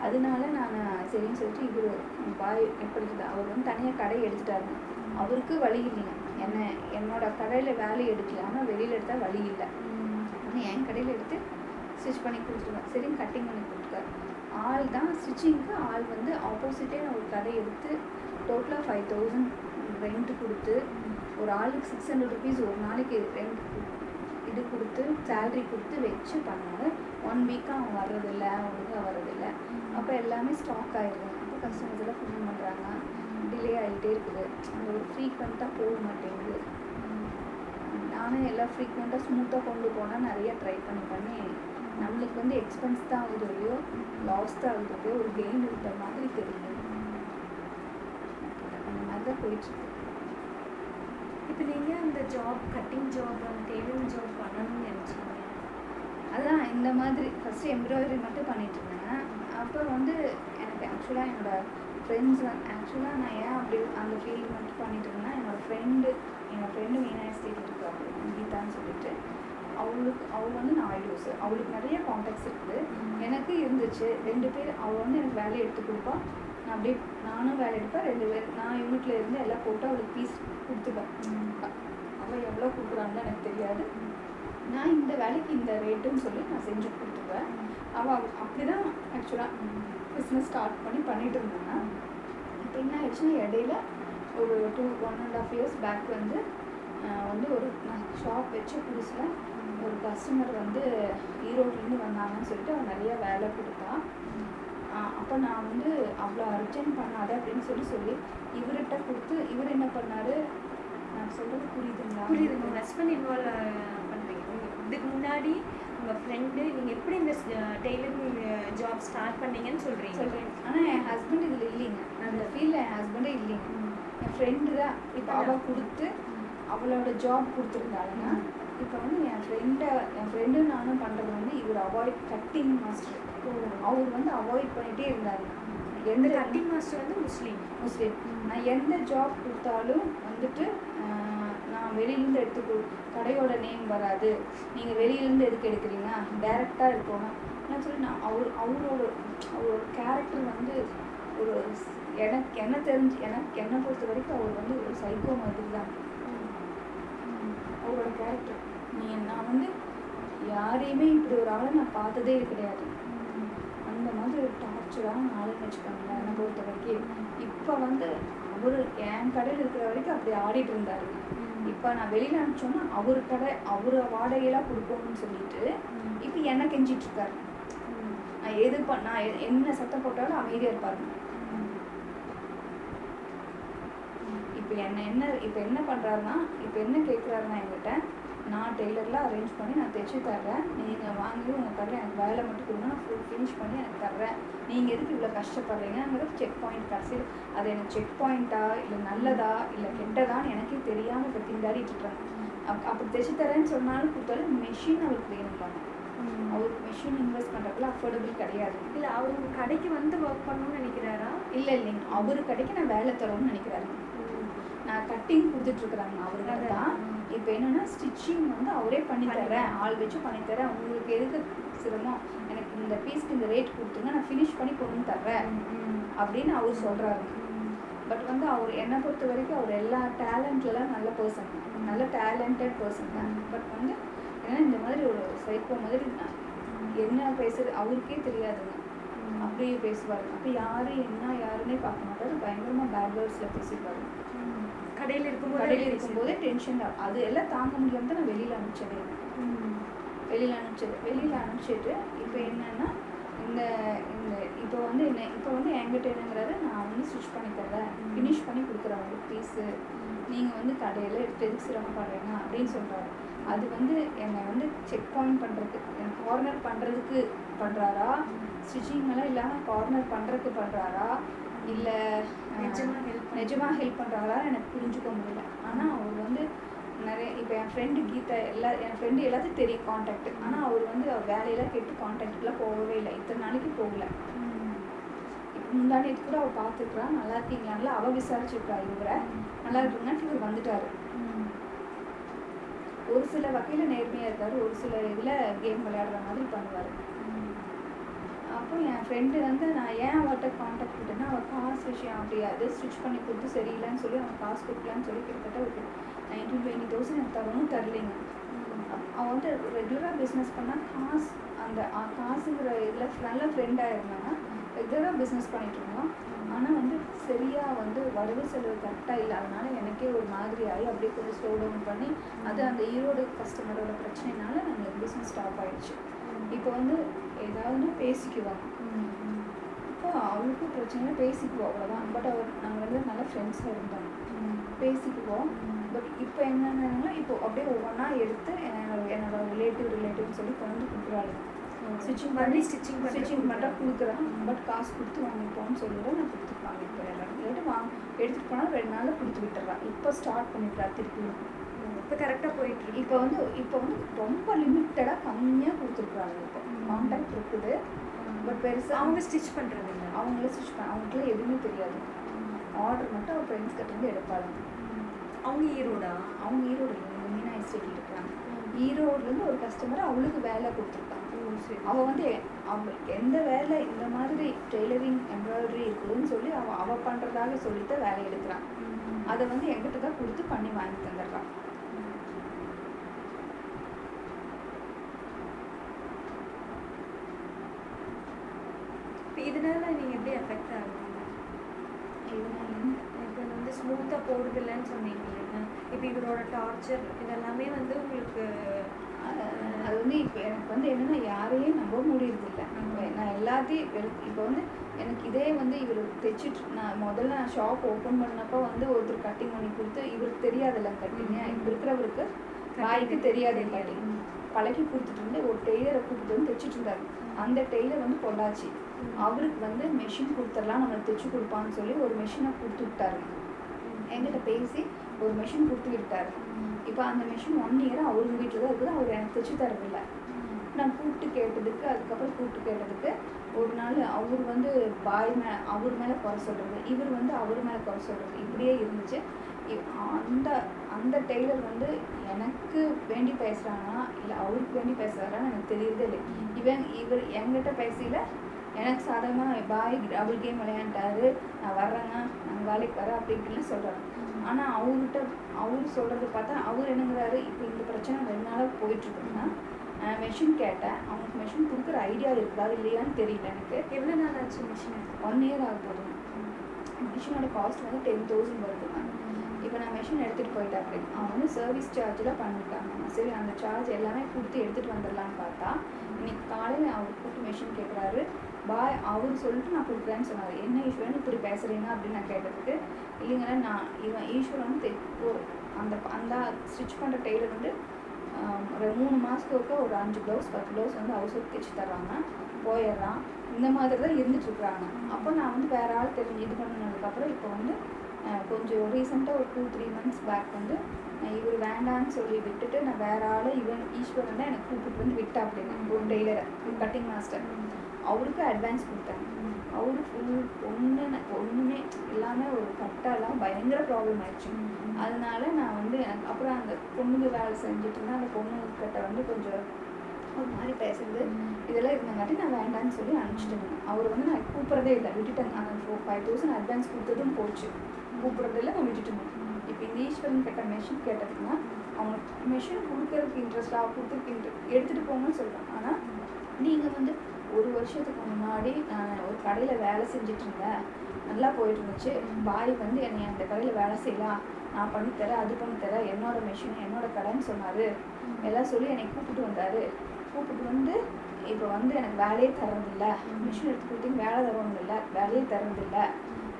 அதனால நான் சரின்னு சொல்லிட்டு இவர் பாய் எப்படி அவர் வந்து தனியாக கடை எடுத்துட்டாருங்க அவருக்கு வழி இல்லைங்க. என்ன என்னோட கடையில் வேலை எடுக்கல ஆனால் வெளியில் எடுத்தால் வழி இல்லை. ஆனால் என் கடையில் எடுத்து ஸ்டிச் பண்ணி கொடுத்துருவேன். சரின்னு கட்டிங் பண்ணி கொடுத்துருக்காரு ஆள் தான் ஸ்டிச்சிங்க்கு ஆள் வந்து ஆப்போசிட்டே நான் ஒரு கடை எடுத்து டோட்டலாக ஃபைவ் தௌசண்ட் ரெண்ட் கொடுத்து ஒரு ஆளுக்கு சிக்ஸ் ஹண்ட்ரட் ருபீஸ் ஒரு நாளைக்கு ரெண்ட் இது கொடுத்து சேலரி கொடுத்து வச்சு பண்ணாங்க. ஒன் வீக்காக அவன் வர்றதில்ல ஒழுங்காக வர்றதில்ல. அப்போ எல்லாமே ஸ்டாக் ஆகிடுது அப்போ கஸ்டமர்ஸ் எல்லாம் ஃபோன் பண்ணுறாங்க டிலே ஆகிட்டே இருக்குது. அந்த ஒரு ஃப்ரீக்வெண்ட்டாக போக மாட்டேங்குது. நானும் எல்லாம் ஃப்ரீக்வெண்ட்டாக ஸ்மூத்தாக கொண்டு போனால் நிறைய ட்ரை பண்ணி பண்ணி நம்மளுக்கு வந்து எக்ஸ்பென்ஸ் தான் ஆகுது இல்லையோ லாஸ் தான் ஆகுது ஒரு கெயின் இருக்கிற மாதிரி தெரியுது. அந்த மாதிரி தான் போயிட்டுருக்கு. இப்போ நீங்கள் அந்த ஜாப் கட்டிங் ஜாப் அந்த டெய்லரிங் ஜாப் பண்ணணும்னு நினச்சிங்க. அதான் இந்த மாதிரி ஃபஸ்ட்டு எம்ப்ராய்டரி மட்டும் பண்ணிட்டு இருந்தேன் அப்போ வந்து எனக்கு ஆக்சுவலாக என்னோட ஃப்ரெண்ட்ஸ் வந்து ஆக்சுவலாக நான் ஏன் அப்படி அந்த ஃபீல்டு மட்டும் பண்ணிட்டு இருந்தேன்னா என்னோட ஃப்ரெண்டு என்னோட ஃப்ரெண்டு மீனா எஸ்டேட் இருக்கா அப்படி கீதான்னு சொல்லிட்டு. அவளுக்கு அவள் வந்து நான் ஐடியோஸ் அவளுக்கு நிறைய காண்டாக்ட்ஸ் இருக்குது. எனக்கு இருந்துச்சு. ரெண்டு பேர் அவள் வந்து எனக்கு வேலையை எடுத்து கொடுப்பா. நான் அப்படியே நானும் வேலை எடுப்பேன் ரெண்டு பேர் நான் யூனிட்ல இருந்து எல்லாம் போட்டு அவளுக்கு பீஸ் கொடுத்துப்பேன். அவள் எவ்வளோ கொடுக்குறான்னு எனக்கு தெரியாது. நான் இந்த வேலைக்கு இந்த ரேட்டுன்னு சொல்லி நான் செஞ்சு கொடுத்துருவேன். அவள் அப்படி தான் ஆக்சுவலாக பிஸ்னஸ் ஸ்டார்ட் பண்ணி பண்ணிட்டு இருந்தாங்க. இப்போ என்ன ஆயிடுச்சுன்னா இடையில ஒரு two one and half years back வந்து வந்து ஒரு நான் ஷாப் வச்சு புதுசில் ஒரு கஸ்டமர் வந்து ஈரோட்லேருந்து வந்தாங்கன்னு சொல்லிட்டு அவன் நிறைய வேலை கொடுத்தா. அப்போ நான் வந்து அவ்வளோ அர்ஜென்ட் பண்ணாத அப்படின்னு சொல்லி சொல்லி இவர்கிட்ட கொடுத்து இவர் என்ன பண்ணார்? நான் சொல்கிறது புரியுதுங்களா? புரியுதுங்க. ஹஸ்பண்ட் இன்வால்வ் இதுக்கு முன்னாடி உங்கள் ஃப்ரெண்டு நீங்கள் எப்படி இந்த டெய்லரிங் ஜாப் ஸ்டார்ட் பண்ணீங்கன்னு சொல்கிறீங்க சொல்கிறேன் ஆனால் என் ஹஸ்பண்ட் இதில் இல்லைங்க. அந்த ஃபீல்டில் என் ஹஸ்பண்டே இல்லைங்க. என் ஃப்ரெண்டு தான் இப்போ அவள் கொடுத்து அவளோட ஜாப் கொடுத்துருந்தாளுங்க இப்போ வந்து என் ஃப்ரெண்டை என் ஃப்ரெண்டு நானும் பண்ணுறது வந்து இவர் அவாய்ட் கட்டிங் மாஸ்டர் அவர் வந்து அவாய்ட் பண்ணிகிட்டே இருந்தாரு. எந்த கட்டிங் மாஸ்டர் வந்து முஸ்லீம். முஸ்லீம். நான் எந்த ஜாப் கொடுத்தாலும் வந்துட்டு நான் வெளியிலேருந்து எடுத்து கொடு கடையோட நேம் வராது. நீங்கள் வெளியிலேருந்து எதுக்கு எடுக்கிறீங்க? டைரெக்டாக எடுக்கணும் நான் சொல்லி நான் அவர் அவரோட அவரோட கேரக்டர் வந்து ஒரு எனக்கு என்ன தெரிஞ்சு எனக்கு என்னை பொறுத்த வரைக்கும் அவர் வந்து ஒரு சைக்கோ மாதிரி தான் அவரோட கேரக்டர் நீ நான் வந்து யாரையுமே இப்படி ஒரு ஆளை நான் பார்த்ததே கிடையாது. அந்த மாதிரி ஒரு டார்ச்சரான ஆளுன்னு வச்சுக்கோங்களேன் என்னை பொறுத்த வரைக்கும். இப்போ வந்து அவர் என் கடையில் இருக்கிற வரைக்கும் அப்படி ஆடிட்டு இருந்தாரு. இப்போ நான் வெளியில் அனுப்பிச்சோன்னா அவர் கடை அவர் வாடகையெல்லாம் கொடுக்கணும்னு சொல்லிட்டு இப்போ என்ன கெஞ்சிட்டு இருக்காரு. நான் எது பண்ண நான் என்ன சத்தம் போட்டாலும் அமைதியாக இருப்பாருங்க இப்போ என்ன என்ன இப்போ என்ன பண்ணுறாருன்னா இப்போ என்ன கேட்குறாருன்னா என்கிட்ட நான் டெய்லர்லாம் அரேஞ்ச் பண்ணி நான் தைச்சு தர்றேன். நீங்கள் வாங்கி உங்கள் கடையில் எனக்கு வேலை மட்டும் கொடுங்க. நான் ஃபுல் ஃபினிஷ் பண்ணி எனக்கு தர்றேன். நீங்கள் எதுக்கு இவ்வளோ கஷ்டப்படுறீங்கிறது செக் பாயிண்ட் கடைசியில் அது எனக்கு செக் பாயிண்ட்டா இல்லை நல்லதா இல்லை கெட்டதான்னு எனக்கே தெரியாமல் இப்போ திண்டாடிட்டு இருக்காங்க. அப் அப்படி தைச்சு தரேன்னு சொன்னாலும் கொடுத்தாலும் மெஷின் அவருக்கு வேணும்பாங்க அவருக்கு மெஷின் இன்வெஸ்ட் பண்ணுறதுல அஃபோர்டபுள் கிடையாது. இல்லை அவர் உங்க கடைக்கு வந்து ஒர்க் பண்ணணும்னு நினைக்கிறாரா? இல்லை இல்லைங்க அவர் கடைக்கு நான் வேலை தரோம்னு நினைக்கிறாரு. நான் கட்டிங் கொடுத்துட்ருக்குறாங்க அவருக்கு. தான். இப்போ என்னன்னா ஸ்டிச்சிங் வந்து அவரே பண்ணி பண்ணி தரேன் ஆள் வச்சு பண்ணி தரேன். உங்களுக்கு எதுக்கு சிரமம்? எனக்கு இந்த பீஸ்க்கு இந்த ரேட் கொடுத்துங்க நான் ஃபினிஷ் பண்ணி கொண்டு தர்றேன். அப்படின்னு அவர் சொல்கிறாரு பட் வந்து அவர் என்னை பொறுத்த வரைக்கும் அவர் எல்லா டேலண்ட்லலாம் நல்ல பர்சன் நல்ல டேலண்டட் பர்சன் தான். பட் வந்து ஏன்னா இந்த மாதிரி ஒரு சைக்கோ மாதிரி என்ன பேசுறது அவருக்கே தெரியாதுங்க அப்படியே பேசுவார். அப்போ யாரு என்ன யாருன்னே பார்க்க மாட்டாரு. பயங்கரமாக பேட் வேர்ட்ஸில் பேசிப்பாரு. கடையில் இருக்கும்போது கடையில் இருக்கும்போதே டென்ஷன் அது எல்லாம் தாங்க முடியாம தான் நான் வெளியில் அனுப்பிச்சதே. வெளியில் அனுப்பிச்சது. வெளியில் அனுப்பிச்சிட்டு இப்போ என்னன்னா இந்த இந்த இப்போ வந்து என்ன இப்போ வந்து என்கிட்ட என்னங்கிறாரு நான் வந்து ஸ்டிச் பண்ணி தரேன். ஃபினிஷ் பண்ணி கொடுக்குறேன் உங்களுக்கு பீஸு நீங்கள் வந்து கடையில் எடுத்து எதுக்கு சிரமப்படுறீங்க அப்படின்னு சொல்கிறாரு அது வந்து என்னை வந்து செக் பாயிண்ட் பண்ணுறதுக்கு எனக்கு கார்னர் பண்ணுறதுக்கு பண்ணுறாரா ஸ்டிச்சிங் எல்லாம் இல்லாமல் கார்னர் பண்ணுறதுக்கு பண்ணுறாரா இல்லை? நிஜமாக ஹெல்ப் பண்ணுறாங்களா எனக்கு புரிஞ்சுக்க முடியல. ஆனால் அவர் வந்து நிறைய இப்போ என் ஃப்ரெண்டு கீதா எல்லா என் ஃப்ரெண்டு எல்லாத்தையும் தெரியும் காண்டாக்ட் ஆனால் அவர் வந்து அவர் வேலையெல்லாம் கேட்டு காண்டாக்ட்லாம் போகவே இல்லை. இத்தனை நாளைக்கு போகல. இப்போ முந்தானேத்து கூட அவள் பார்த்துக்கிறா நல்லா இருக்கீங்களான்ல அவள் விசாரிச்சிருக்கா இவரை. நல்லா இருக்குங்கன்னு இவர் வந்துட்டாரு. ஒரு சில வகையில் நேர்மையாக இருக்காரு. ஒரு சில இதில் கேம் விளையாடுற மாதிரி பண்ணுவார். அப்போ என் ஃப்ரெண்டு வந்து நான் ஏன் அவர்கிட்ட காண்டாக்ட் விட்டேன்னா அவள் காசு விஷயம் அப்படி அது ஸ்டிச் பண்ணி கொடுத்து சரியில்லைன்னு சொல்லி அவன் காசு கொடுக்கலான்னு சொல்லி கிட்டத்தட்ட ஒரு நைன்டீன் டுவெண்ட்டி தௌசண்ட் எனக்கு தரணும் தரலைங்க. அவ- அவன் வந்து ரெகுலராக பிஸ்னஸ் பண்ணால் காசு அந்த காசுங்கிற இதில் நல்ல ஃப்ரெண்டாக இருந்தாங்க ரெகுலராக பிஸ்னஸ் பண்ணிட்டு இருந்தோம் ஆனால் வந்து சரியாக வந்து வரவு செலவு கரெக்டாக இல்லை அதனால எனக்கே ஒரு மாதிரி ஆகி அப்படியே கொஞ்சம் ஸ்லோ டவுன் பண்ணி அது அந்த ஈரோடு கஸ்டமரோட பிரச்சனைனால நாங்கள் பிஸ்னஸ் ஸ்டாப் ஆயிடுச்சு. இப்போ வந்து ஏதாவதுன்னா பேசிக்குவாங்க. இப்போ அவளுக்கும் பிரச்சனை பேசிக்குவோம் அவ்வளோதான் பட் அவர் நாங்கள் வந்து நல்ல ஃப்ரெண்ட்ஸாக இருந்தோம். பேசிக்குவோம். பட் இப்போ என்னென்னா இப்போ அப்படியே ஒவ்வொன்றா எடுத்து என்னோட என்னோட ரிலேட்டிவ் ரிலேட்டிவ்னு சொல்லி கொண்டு வந்து கொடுக்குறாளுங்க. ஸ்டிச்சிங் பண்ணி ஸ்டிச்சிங் ஸ்டிச்சிங். மட்டும் கொடுக்குறான் பட் காசு கொடுத்து வாங்கிப்போம்னு சொல்லிட்டு நான் கொடுத்து வாங்கிட்டு போயிடுறேன் இல்லாட்டி வாங்க எடுத்துகிட்டு போனால் ரெண்டு நாளில் கொடுத்து விட்டுறான் இப்போ ஸ்டார்ட் பண்ணிட்டா திருப்பியும் இப்போ கரெக்டாக போயிட்டு இருக்கு. இப்போ வந்து இப்போ வந்து ரொம்ப லிமிட்டடாக கம்மியாக கொடுத்துருக்குறாங்க இப்போ. கான்டாக்ட் இருக்குது. பட் பெருசாக அவங்க ஸ்டிச் பண்றது இல்ல அவங்களே ஸ்டிச் பண்ண அவங்களுக்குலாம் எதுவுமே தெரியாது. ஆர்டர் மட்டும் அவள் ஃப்ரெண்ட்ஸ் கிட்ட இருந்து எடுப்பாங்க. அவங்க ஈரோடா? அவங்க ஈரோடு இல்லை மீனா எஸ்டேட்டில் இருக்கிறாங்க ஈரோடுலேருந்து ஒரு கஸ்டமர் அவளுக்கு வேலை கொடுத்துருக்காங்க. அவள் வந்து அவளுக்கு எந்த வேலை இந்த மாதிரி டெய்லரிங் எம்ப்ராய்டரி இருக்குதுன்னு சொல்லி அவள் அவள் பண்ணுறதாக சொல்லிட்டு வேலை எடுக்கிறான். அதை வந்து எங்கிட்ட தான் கொடுத்து பண்ணி வாங்கி தந்துடுறான் இப்போ இதனால நீங்க எப்படி அஃபெக்ட் ஆகுறீங்க இதனால? இப்போ வந்து ஸ்மூத்தாக போடுதில்லைன்னு சொன்னீங்க இப்போ இவரோட டார்ச்சர் இதெல்லாமே வந்து உங்களுக்கு அது வந்து இப்போ எனக்கு வந்து என்னன்னா யாரையும் நம்ப முடியறதில்ல நான் எல்லாத்தையும் இப்போ வந்து எனக்கு இதே வந்து இவர் தைச்சிட்டு நான் முதல்ல நான் ஷாப் ஓப்பன் பண்ணப்போ வந்து ஒருத்தர் கட்டிங் பண்ணி கொடுத்து இவருக்கு தெரியாதுல்ல கட்டிங்க. இப்போ இருக்கிறவருக்கு வாய்க்கு தெரியாது கட்டிங். பழகி கொடுத்துட்டு இருந்து ஒரு டெய்லரை கூப்பிட்டு வந்து தைச்சிட்டு இருந்தாரு அந்த டெய்லர் வந்து பொள்ளாச்சி. அவருக்கு வந்து மெஷின் கொடுத்துடலாம் நம்மளுக்கு தைச்சு கொடுப்பான்னு சொல்லி ஒரு மெஷினை கொடுத்து விட்டாரு. என்கிட்ட பேசி ஒரு மெஷின் கொடுத்து விட்டாரு. இப்போ அந்த மெஷின் ஒன் இயர் அவருக்கு வீட்டில் தான் இருக்குது அவர் எனக்கு தைச்சு தரவில்லை. நான் கூப்பிட்டு கேட்டதுக்கு அதுக்கப்புறம் கூப்பிட்டு கேட்டதுக்கு ஒரு நாள் அவர் வந்து பாய் மே அவர் மேலே குறை சொல்கிறது இவர் வந்து அவர் மேலே குறை சொல்கிறது இப்படியே இருந்துச்சு. அந்த அந்த டெய்லர் வந்து எனக்கு வேண்டி பேசுகிறானா இல்லை அவருக்கு வேண்டி பேசுகிறாரான்னு எனக்கு தெரியறதே இல்லை. இவன் இவர் என்கிட்ட பேசல எனக்கு சாதகமாக பாய் டபுள் கேம் விளையாண்டாரு. நான் வர்றேங்க நான் வேலைக்கு வரேன் அப்படி இப்படின்னு சொல்கிறாரு ஆனால் அவர்கிட்ட அவர் சொல்கிறது பார்த்தா அவர் என்னங்கிறாரு இப்போ இந்த பிரச்சனை ரெண்டு நாளாக போயிட்டுருக்குன்னா மெஷின் கேட்டேன். அவனுக்கு மெஷின் கொடுக்குற ஐடியா இருக்குதா இல்லையான்னு தெரியல எனக்கு. எவ்வளோ நாள் ஆச்சு மிஷின் ஒன் இயர் ஆக போதும் மிஷினோட காஸ்ட் வந்து டென் தௌசண்ட் வருதுங்க இப்போ நான் மிஷின் எடுத்துகிட்டு போயிட்டேன். அப்படின்னு அவன் வந்து சர்வீஸ் சார்ஜில் பண்ணிட்டாங்க. சரி அந்த சார்ஜ் எல்லாமே கொடுத்து எடுத்துகிட்டு வந்துடலான்னு பார்த்தா இன்னைக்கு காலையில் அவர் கூப்பிட்டு மிஷின் கேட்குறாரு பாய் அவர் சொல்லிட்டு நான் கொடுக்குறேன்னு சொன்னார். என்ன ஈஸ்வரன் இப்படி பேசுகிறீங்க அப்படின்னு நான் கேட்டதுக்கு இல்லைங்கன்னா நான் இவன் ஈஸ்வரன் வந்து தைப்போ அந்த அந்த ஸ்டிச் பண்ணுற டெய்லர் வந்து ஒரு மூணு மாதத்துக்கு ஒரு அஞ்சு ப்ளவுஸ் பத்து ப்ளவுஸ் வந்து அவசரம் தைச்சு தர்றாங்க போயிடுறான் இந்த மாதிரி தான் இருந்துட்டுருக்குறாங்க அப்போ நான் வந்து வேறு ஆள் தெரிஞ்சு இது பண்ணதுக்கப்புறம் இப்போ வந்து கொஞ்சம் ரீசெண்டாக ஒரு டூ த்ரீ மந்த்ஸ் பேக் வந்து இவர் வேண்டான்னு சொல்லி விட்டுட்டு நான் வேறு ஆள் இவன் ஈஸ்வரன் தான் எனக்கு கூப்பிட்டு வந்து விட்டா அப்படின்னு ஒரு டெய்லரை கட்டிங் மாஸ்டர் அவருக்கு அட்வான்ஸ் கொடுத்தாங்க. அவரு ஃபுல் ஒன்று ஒன்றுமே எல்லாமே ஒரு கட்டெல்லாம் பயங்கர ப்ராப்ளம் ஆயிடுச்சு. அதனால நான் வந்து எனக்கு அப்புறம் அந்த பொண்ணுக்கு வேலை செஞ்சுட்டு இருந்தேன் அந்த பொண்ணு கிட்ட வந்து கொஞ்சம் ஒரு மாதிரி பேசுறது இதெல்லாம் இருந்தங்காட்டி நான் வேண்டாம்னு சொல்லி அனுப்பிச்சிட்டேங்க அவர் வந்து நான் கூப்பிட்றதே இல்லை விட்டுட்டேங்க அந்த ஃபோர் ஃபைவ் தௌசண்ட் அட்வான்ஸ் கொடுத்ததும் போச்சு. கூப்பிட்றதில்ல நான் விட்டுட்டேங்க இப்போ இந்த ஈஸ்வரன் கிட்ட மெஷின் கேட்டதுன்னா அவனுக்கு மெஷின் கொடுக்கறதுக்கு இன்ட்ரெஸ்டாக கொடுத்துருக்கு இன்ட்ரெஸ்ட் எடுத்துகிட்டு போங்கன்னு சொல்கிறான் ஆனால் நீங்கள் வந்து ஒரு வருஷத்துக்கு முன்னாடி நான் ஒரு கடையில் வேலை செஞ்சுட்டு இருந்தேன். நல்லா போயிட்டு இருந்துச்சு பாய் வந்து என்னை அந்த கடையில் வேலை செய்யலாம் நான் பண்ணித்தரேன் அது பண்ணித்தரேன் என்னோட மிஷின் என்னோட கடைன்னு சொன்னார். எல்லாம் சொல்லி என்னை கூப்பிட்டு வந்தார். கூப்பிட்டு வந்து இப்போ வந்து எனக்கு வேலையே தரதில்ல மிஷின் எடுத்து கொடுத்தீங்க வேலை தரணும் இல்லை வேலையே தரதில்லை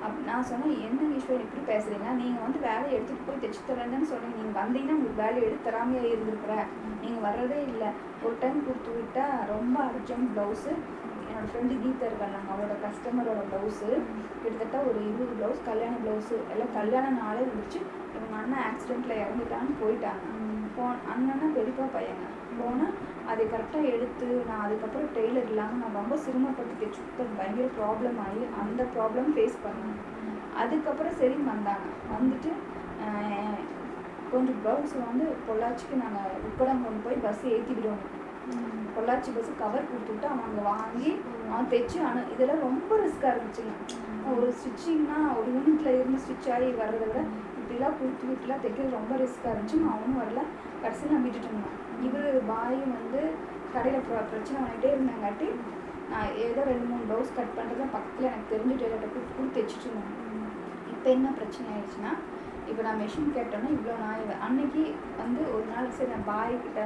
அப்படி நான் சொன்னேன் என்ன ஈஸ்வரன் இப்படி பேசுறீங்க? நீங்கள் வந்து வேலையை எடுத்துகிட்டு போய் தைச்சு தரேன்னு சொன்னீங்க. நீங்கள் வந்தீங்கன்னா உங்களுக்கு வேலையை எடுத்து தராமையே இருந்திருக்கிற. நீங்கள் வர்றதே இல்லை. ஒரு டைம் கொடுத்து விட்டா ரொம்ப அர்ஜென்ட் ப்ளவுஸு என்னோட ஃப்ரெண்டு கீதா இருக்காங்க. அவளோட கஸ்டமரோட ப்ளவுஸு கிட்டத்தட்ட ஒரு இருபது ப்ளவுஸ் கல்யாண ப்ளவுஸு எல்லாம் கல்யாண நாளே இருந்துச்சு இவங்க அண்ணன் ஆக்சிடெண்ட்டில் இறந்துட்டான்னு போயிட்டாங்க. போ அண்ணனா பெரியப்பா பையங்க. போனால் அதை கரெக்டாக எடுத்து நான் அதுக்கப்புறம் டெய்லர் இல்லாமல் நான் ரொம்ப சிரமப்பட்டு தைச்சு பயங்கர ப்ராப்ளம் ஆகி அந்த ப்ராப்ளம் ஃபேஸ் பண்ணேன். அதுக்கப்புறம் சரி வந்தாங்க. வந்துட்டு கொஞ்சம் ப்ளவுஸ் வந்து பொள்ளாச்சிக்கு நாங்கள் உக்கடம் கொண்டு போய் பஸ் ஏற்றி விடுவோம் பொள்ளாச்சி பஸ் கவர் கொடுத்துட்டு அவன் அங்கே வாங்கி அவன் தைச்சு ஆனால் இதெல்லாம் ரொம்ப ரிஸ்க்காக இருந்துச்சுங்க. ஒரு ஸ்டிச்சிங்னா ஒரு யூனிட்டில் இருந்து ஸ்டிச் ஆகி வர்றதை விட இப்படிலாம் கொடுத்து விட்டுலாம் தைக்கிறது ரொம்ப ரிஸ்க்காக இருந்துச்சு நான் அவனும் வரல. கடைசியில் நான் விட்டுட்டு இருந்தேன் இவர் பாயும் வந்து கடையில் பிரச்சனை பண்ணிகிட்டே இருந்தாங்காட்டி நான் ஏதோ ரெண்டு மூணு ப்ளவுஸ் கட் பண்ணுறது பக்கத்தில் எனக்கு தெரிஞ்சு டெய்லர்கிட்ட கொடுத்து கொடுத்து தைச்சிட்டு இருந்தேன். இப்போ என்ன பிரச்சனை ஆயிடுச்சுன்னா இப்போ நான் மிஷின் கேட்டோன்னா இவ்வளோ நான் அன்னைக்கு வந்து ஒரு நாள் சரி நான் பாய்கிட்ட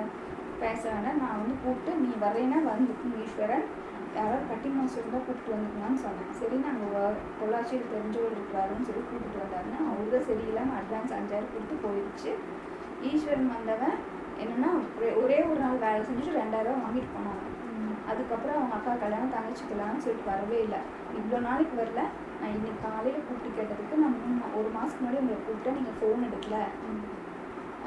பேச வேண்டாம் நான் வந்து கூப்பிட்டு நீ வரேன்னா வந்துக்கும் ஈஸ்வரன் யாராவது கட்டிங் மாஸ்டர் இருந்தால் கூப்பிட்டு வந்துக்கலாம்னு சொன்னேன். சரி நாங்கள் பொள்ளாச்சியில் தெரிஞ்சவர் இருக்கிறாருன்னு சொல்லி கூப்பிட்டு வந்தாருன்னா அவரு தான் சரியில்லாமல் அட்வான்ஸ் அஞ்சாயிரம் கொடுத்து போயிடுச்சு. ஈஸ்வரன் வந்தவன் என்னன்னா ஒரே ஒரே ஒரு நாள் வேலை செஞ்சுட்டு ரெண்டாயிரம் வாங்கிட்டு போனாங்க. அதுக்கப்புறம் அவங்க அக்கா கல்யாணம் தங்கச்சி கல்யாணம் சொல்லிட்டு வரவே இல்லை. இவ்வளோ நாளைக்கு வரல. நான் இன்னைக்கு காலையில் கூப்பிட்டு கேட்டதுக்கு நான் மூணு ஒரு மாதத்துக்கு முன்னாடி உங்களை கூப்பிட்டேன். நீங்கள் ஃபோன் எடுக்கல.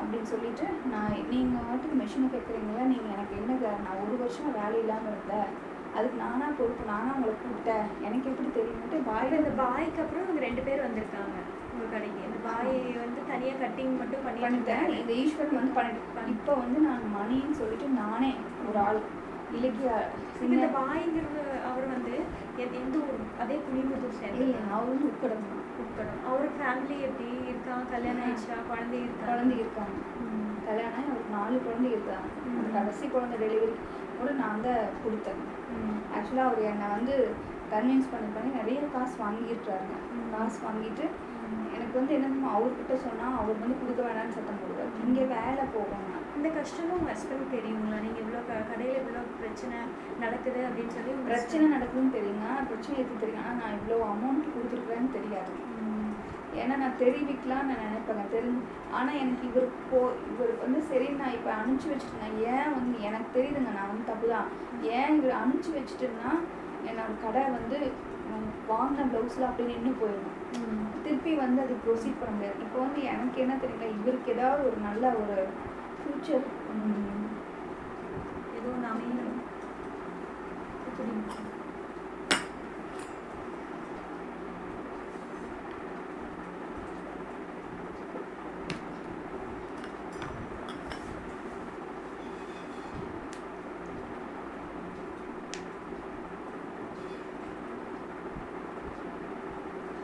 அப்படின்னு சொல்லிட்டு நான் நீங்கள் வாட்டுக்கு மிஷினை கேட்குறீங்களா நீங்கள் எனக்கு என்ன நான் ஒரு வருஷம் வேலை இல்லாமல் இருந்தேன். அதுக்கு நானா பொறுப்பு நானா உங்களை கூப்பிட்டேன். எனக்கு எப்படி தெரியும்ட்டு பாய் இந்த பாய்க்கு அப்புறம் இவங்க ரெண்டு பேர் வந்திருக்காங்க. உங்க கடைக்கு. இந்த பாய் வந்து தனியா கட்டிங் மட்டும் பண்ணிட்டேன். பண்ணிட்டேன் இந்த ஈஸ்வரன் வந்து பண்ணிட்டு இப்போ வந்து நான் மணின்னு சொல்லிட்டு நானே ஒரு ஆள் இலக்கிய இந்த பாய்ங்கிறது அவர் வந்து எந்த ஊர்? அதே புளிமுத்தூர் சேர்ந்து அவர் வந்து உட்கடம் தான். உட்படம் அவருக்கு ஃபேமிலி எப்படி இருக்கான் கல்யாணம் ஆயிடுச்சா? குழந்தை இருக்கா? குழந்தை இருக்காங்க. கல்யாணம் அவருக்கு நாலு குழந்தை இருக்காங்க. கடைசி குழந்தை டெலிவரி கூட நான் தான் கொடுத்தேன். ஆக்சுவலாக அவர் என்னை வந்து கன்வின்ஸ் பண்ணி பண்ணி நிறைய காசு வாங்கியிருக்காருங்க. காசு வாங்கிட்டு எனக்கு வந்து என்னமோ அவர்கிட்ட சொன்னால் அவர் வந்து கொடுக்க வேணாம்னு சத்தம் போடுவார். இங்கே வேலை போகணும் இந்த கஷ்டமும் உங்க ஹஸ்பண்ட் தெரியுங்களா? நீங்க இவ்வளோ கடையில இவ்வளோ பிரச்சனை நடக்குது அப்படின்னு சொல்லி பிரச்சனை நடக்குதுன்னு தெரியுங்க. பிரச்சனை எது தெரியும் ஆனால் நான் இவ்வளோ அமௌண்ட் கொடுத்துருக்குறேன்னு தெரியாது. ஏன்னா நான் தெரிவிக்கலாம்னு நான் நினைப்பேங்க. தெரிஞ்சு ஆனால் எனக்கு இவர் போ இவர் வந்து சரி நான் இப்போ அனுப்பிச்சி வச்சுட்டேங்க. ஏன் வந்து எனக்கு தெரியுதுங்க. நான் வந்து தப்பு தான் ஏன் இவர் அனுப்பிச்சி வச்சுட்டேன்னா என்னோட கடை வந்து வாங்கின ப்ளவுஸில் அப்படியே நின்று போயிடும். திருப்பி வந்து அது ப்ரொசீட் பண்ண முடியாது. இப்போ வந்து எனக்கு என்ன தெரியல இவருக்கு ஏதாவது ஒரு நல்ல ஒரு ஃப்யூச்சர் ஏதோ ஒன்று அமையணும்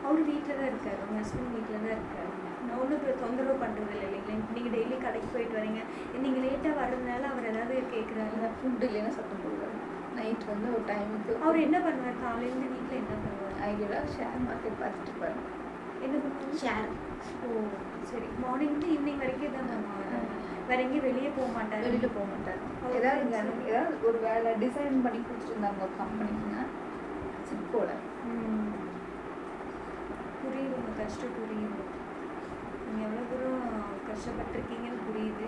எப்படி அவர் உங்கள் ஹஸ்பண்ட் வீட்டில் தான் இருக்காரு நான் ஒன்றும் தொந்தரவு பண்ணுறது இல்லை இல்லைங்களா? நீங்கள் டெய்லி கடைக்கு போயிட்டு வரீங்க. நீங்கள் லேட்டாக வர்றதுனால அவர் ஏதாவது கேட்குறாரு ஃபுட் இல்லைன்னா சத்தம் போடுவார் நைட் வந்து ஒரு டைமுக்கு அவர் என்ன பண்ணுவார்? காலையிலேருந்து வீட்டில் என்ன பண்ணுவார்? ஐடியலாக ஷேர் மார்க்கெட் பார்த்துட்டு இருப்பாரு என்ன பண்ணுவார்? ஷேர் ஓ சரி. மார்னிங்லேருந்து ஈவினிங் வரைக்கும் தான் பண்ணுவார். வேற எங்கேயும் வெளியே போக மாட்டார்? வெளியில் போக மாட்டார். ஏதாவது ஏதாவது ஒரு வேலை டிசைன் பண்ணி கொடுத்துருந்தாங்க ஒரு கம்பெனிக்குங்க சிப்கோட ம். புரியுது உங்கள் கஷ்டம் புரியுது நீங்கள் எவ்வளோ தூரம் கஷ்டப்பட்டிருக்கீங்கன்னு புரியுது.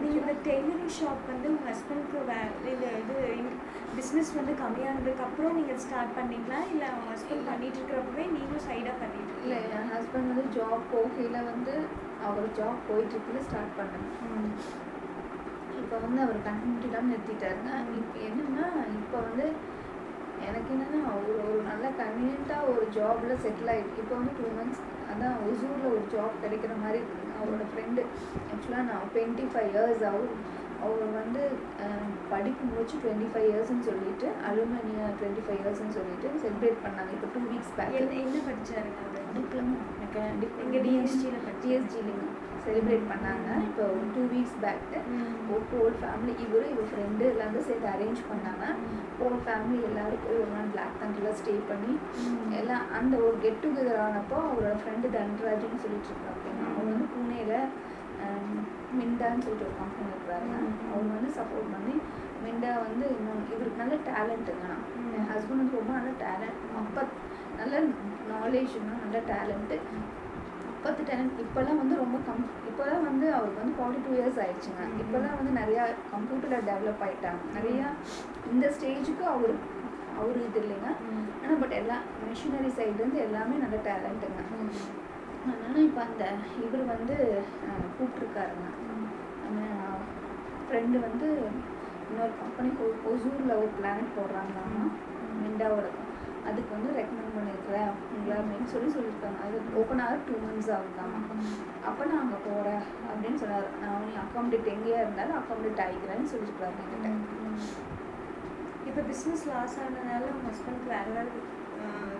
நீங்கள் இந்த டெய்லரிங் ஷாப் வந்து உங்கள் ஹஸ்பண்ட்க்கு வே இந்த இது பிஸ்னஸ் வந்து கம்மியானதுக்கு அப்புறம் நீங்கள் ஸ்டார்ட் பண்ணீங்களா? இல்லை உங்கள் ஹஸ்பண்ட் பண்ணிட்டு இருக்கிறப்பவே நீங்களும் சைடாக பண்ணிட்டு இல்லை என் ஹஸ்பண்ட் வந்து ஜாப் போகையில் வந்து அவர் ஜாப் போயிட்டுருக்குல ஸ்டார்ட் பண்ணேன் இப்போ வந்து அவர் இல்லாமல் நிறுத்திட்டாருங்க இப்போ என்னன்னா இப்போ வந்து எனக்கு என்னன்னா ஒரு ஒரு நல்ல கன்வீனியண்ட்டாக ஒரு ஜாபில் செட்டில் ஆகிட்டு இப்போ வந்து டூ மந்த்ஸ் அதான் ஒசூரில் ஒரு ஜாப் கிடைக்கிற மாதிரி இருக்குதுங்க அவரோட ஃப்ரெண்டு ஆக்சுவலாக நான் டுவெண்ட்டி ஃபைவ் இயர்ஸ் அவர் அவர் வந்து படிப்பு முடிச்சு டுவெண்ட்டி ஃபைவ் இயர்ஸ்னு சொல்லிட்டு அலுமினியா டுவெண்ட்டி ஃபைவ் இயர்ஸ்னு சொல்லிட்டு செலிப்ரேட் பண்ணாங்க. இப்போ டூ வீக்ஸ் பேக் என்ன என்ன படிச்சாருங்க அவர்? டிப்ளமோ எங்க DSG ல படிச்சாரு. டிஎஸ்ஜிலிங்க செலிப்ரேட் பண்ணாங்க. இப்போ ஒரு two weeks back whole family இவரு இவர் ஃப்ரெண்டு எல்லாரும் சேர்த்து அரேஞ்ச் பண்ணாங்க. ஹோல் ஃபேமிலி எல்லாரும் போய் ஒரு நாள் பிளாக் தண்டரில் ஸ்டே பண்ணி எல்லாம் அந்த ஒரு கெட் டுகெதர் ஆனப்போ அவரோட ஃப்ரெண்டு தன்ராஜ்னு சொல்லிட்டு இருக்காங்க. அவர் வந்து புனேல ஆம், மிண்டான்னு சொல்லிட்டு ஒரு கம்பெனி இருக்கிறாங்க. அவர் வந்து சப்போர்ட் பண்ணி மிண்டா வந்து இன்னும் இவருக்கு நல்ல டேலண்ட்டுங்கண்ணா. என் ஹஸ்பண்டுக்கு ரொம்ப நல்ல டேலண்ட் அப்போ நல்ல நாலேஜுங்க நல்ல டேலண்ட்டு அப்பத்து டேலண்ட் இப்போல்லாம் வந்து ரொம்ப கம் இப்போல்லாம் வந்து அவருக்கு வந்து ஃபார்ட்டி டூ இயர்ஸ் ஆயிடுச்சுங்க. இப்போல்லாம் வந்து நிறையா கம்ப்யூட்டரில் டெவலப் ஆயிட்டாங்க. நிறையா இந்த ஸ்டேஜுக்கு அவர் அவர் இது இல்லைங்க. ஆனால் பட் எல்லா மிஷினரி சைட்லேருந்து எல்லாமே நல்ல டேலண்ட்டுங்க அதனால் இப்போ அந்த இவர் வந்து கூப்பிட்ருக்காருங்க ஃப்ரெண்டு வந்து இன்னொரு கம்பெனி ஒசூரில் ஒரு பிளானட் போடுறாங்களாமா? மிண்டாவோட அதுக்கு வந்து ரெக்கமெண்ட் பண்ணியிருக்கிறேன் உங்களை அப்படின்னு சொல்லி சொல்லியிருக்காங்க. அது ஓப்பன் ஆக டூ மந்த்ஸ் ஆகுதாமா அப்போ நான் அங்கே போகிறேன் அப்படின்னு சொன்னார். நான் நீ அக்காமடேட் எங்கேயா இருந்தாலும் அக்காமடேட் ஆகிக்கிறேன்னு சொல்லியிருக்காரு என்கிட்ட. இப்போ பிஸ்னஸ் லாஸ் ஆனதுனால உங்கள் ஹஸ்பண்ட்க்கு வேறு ஆஹ்,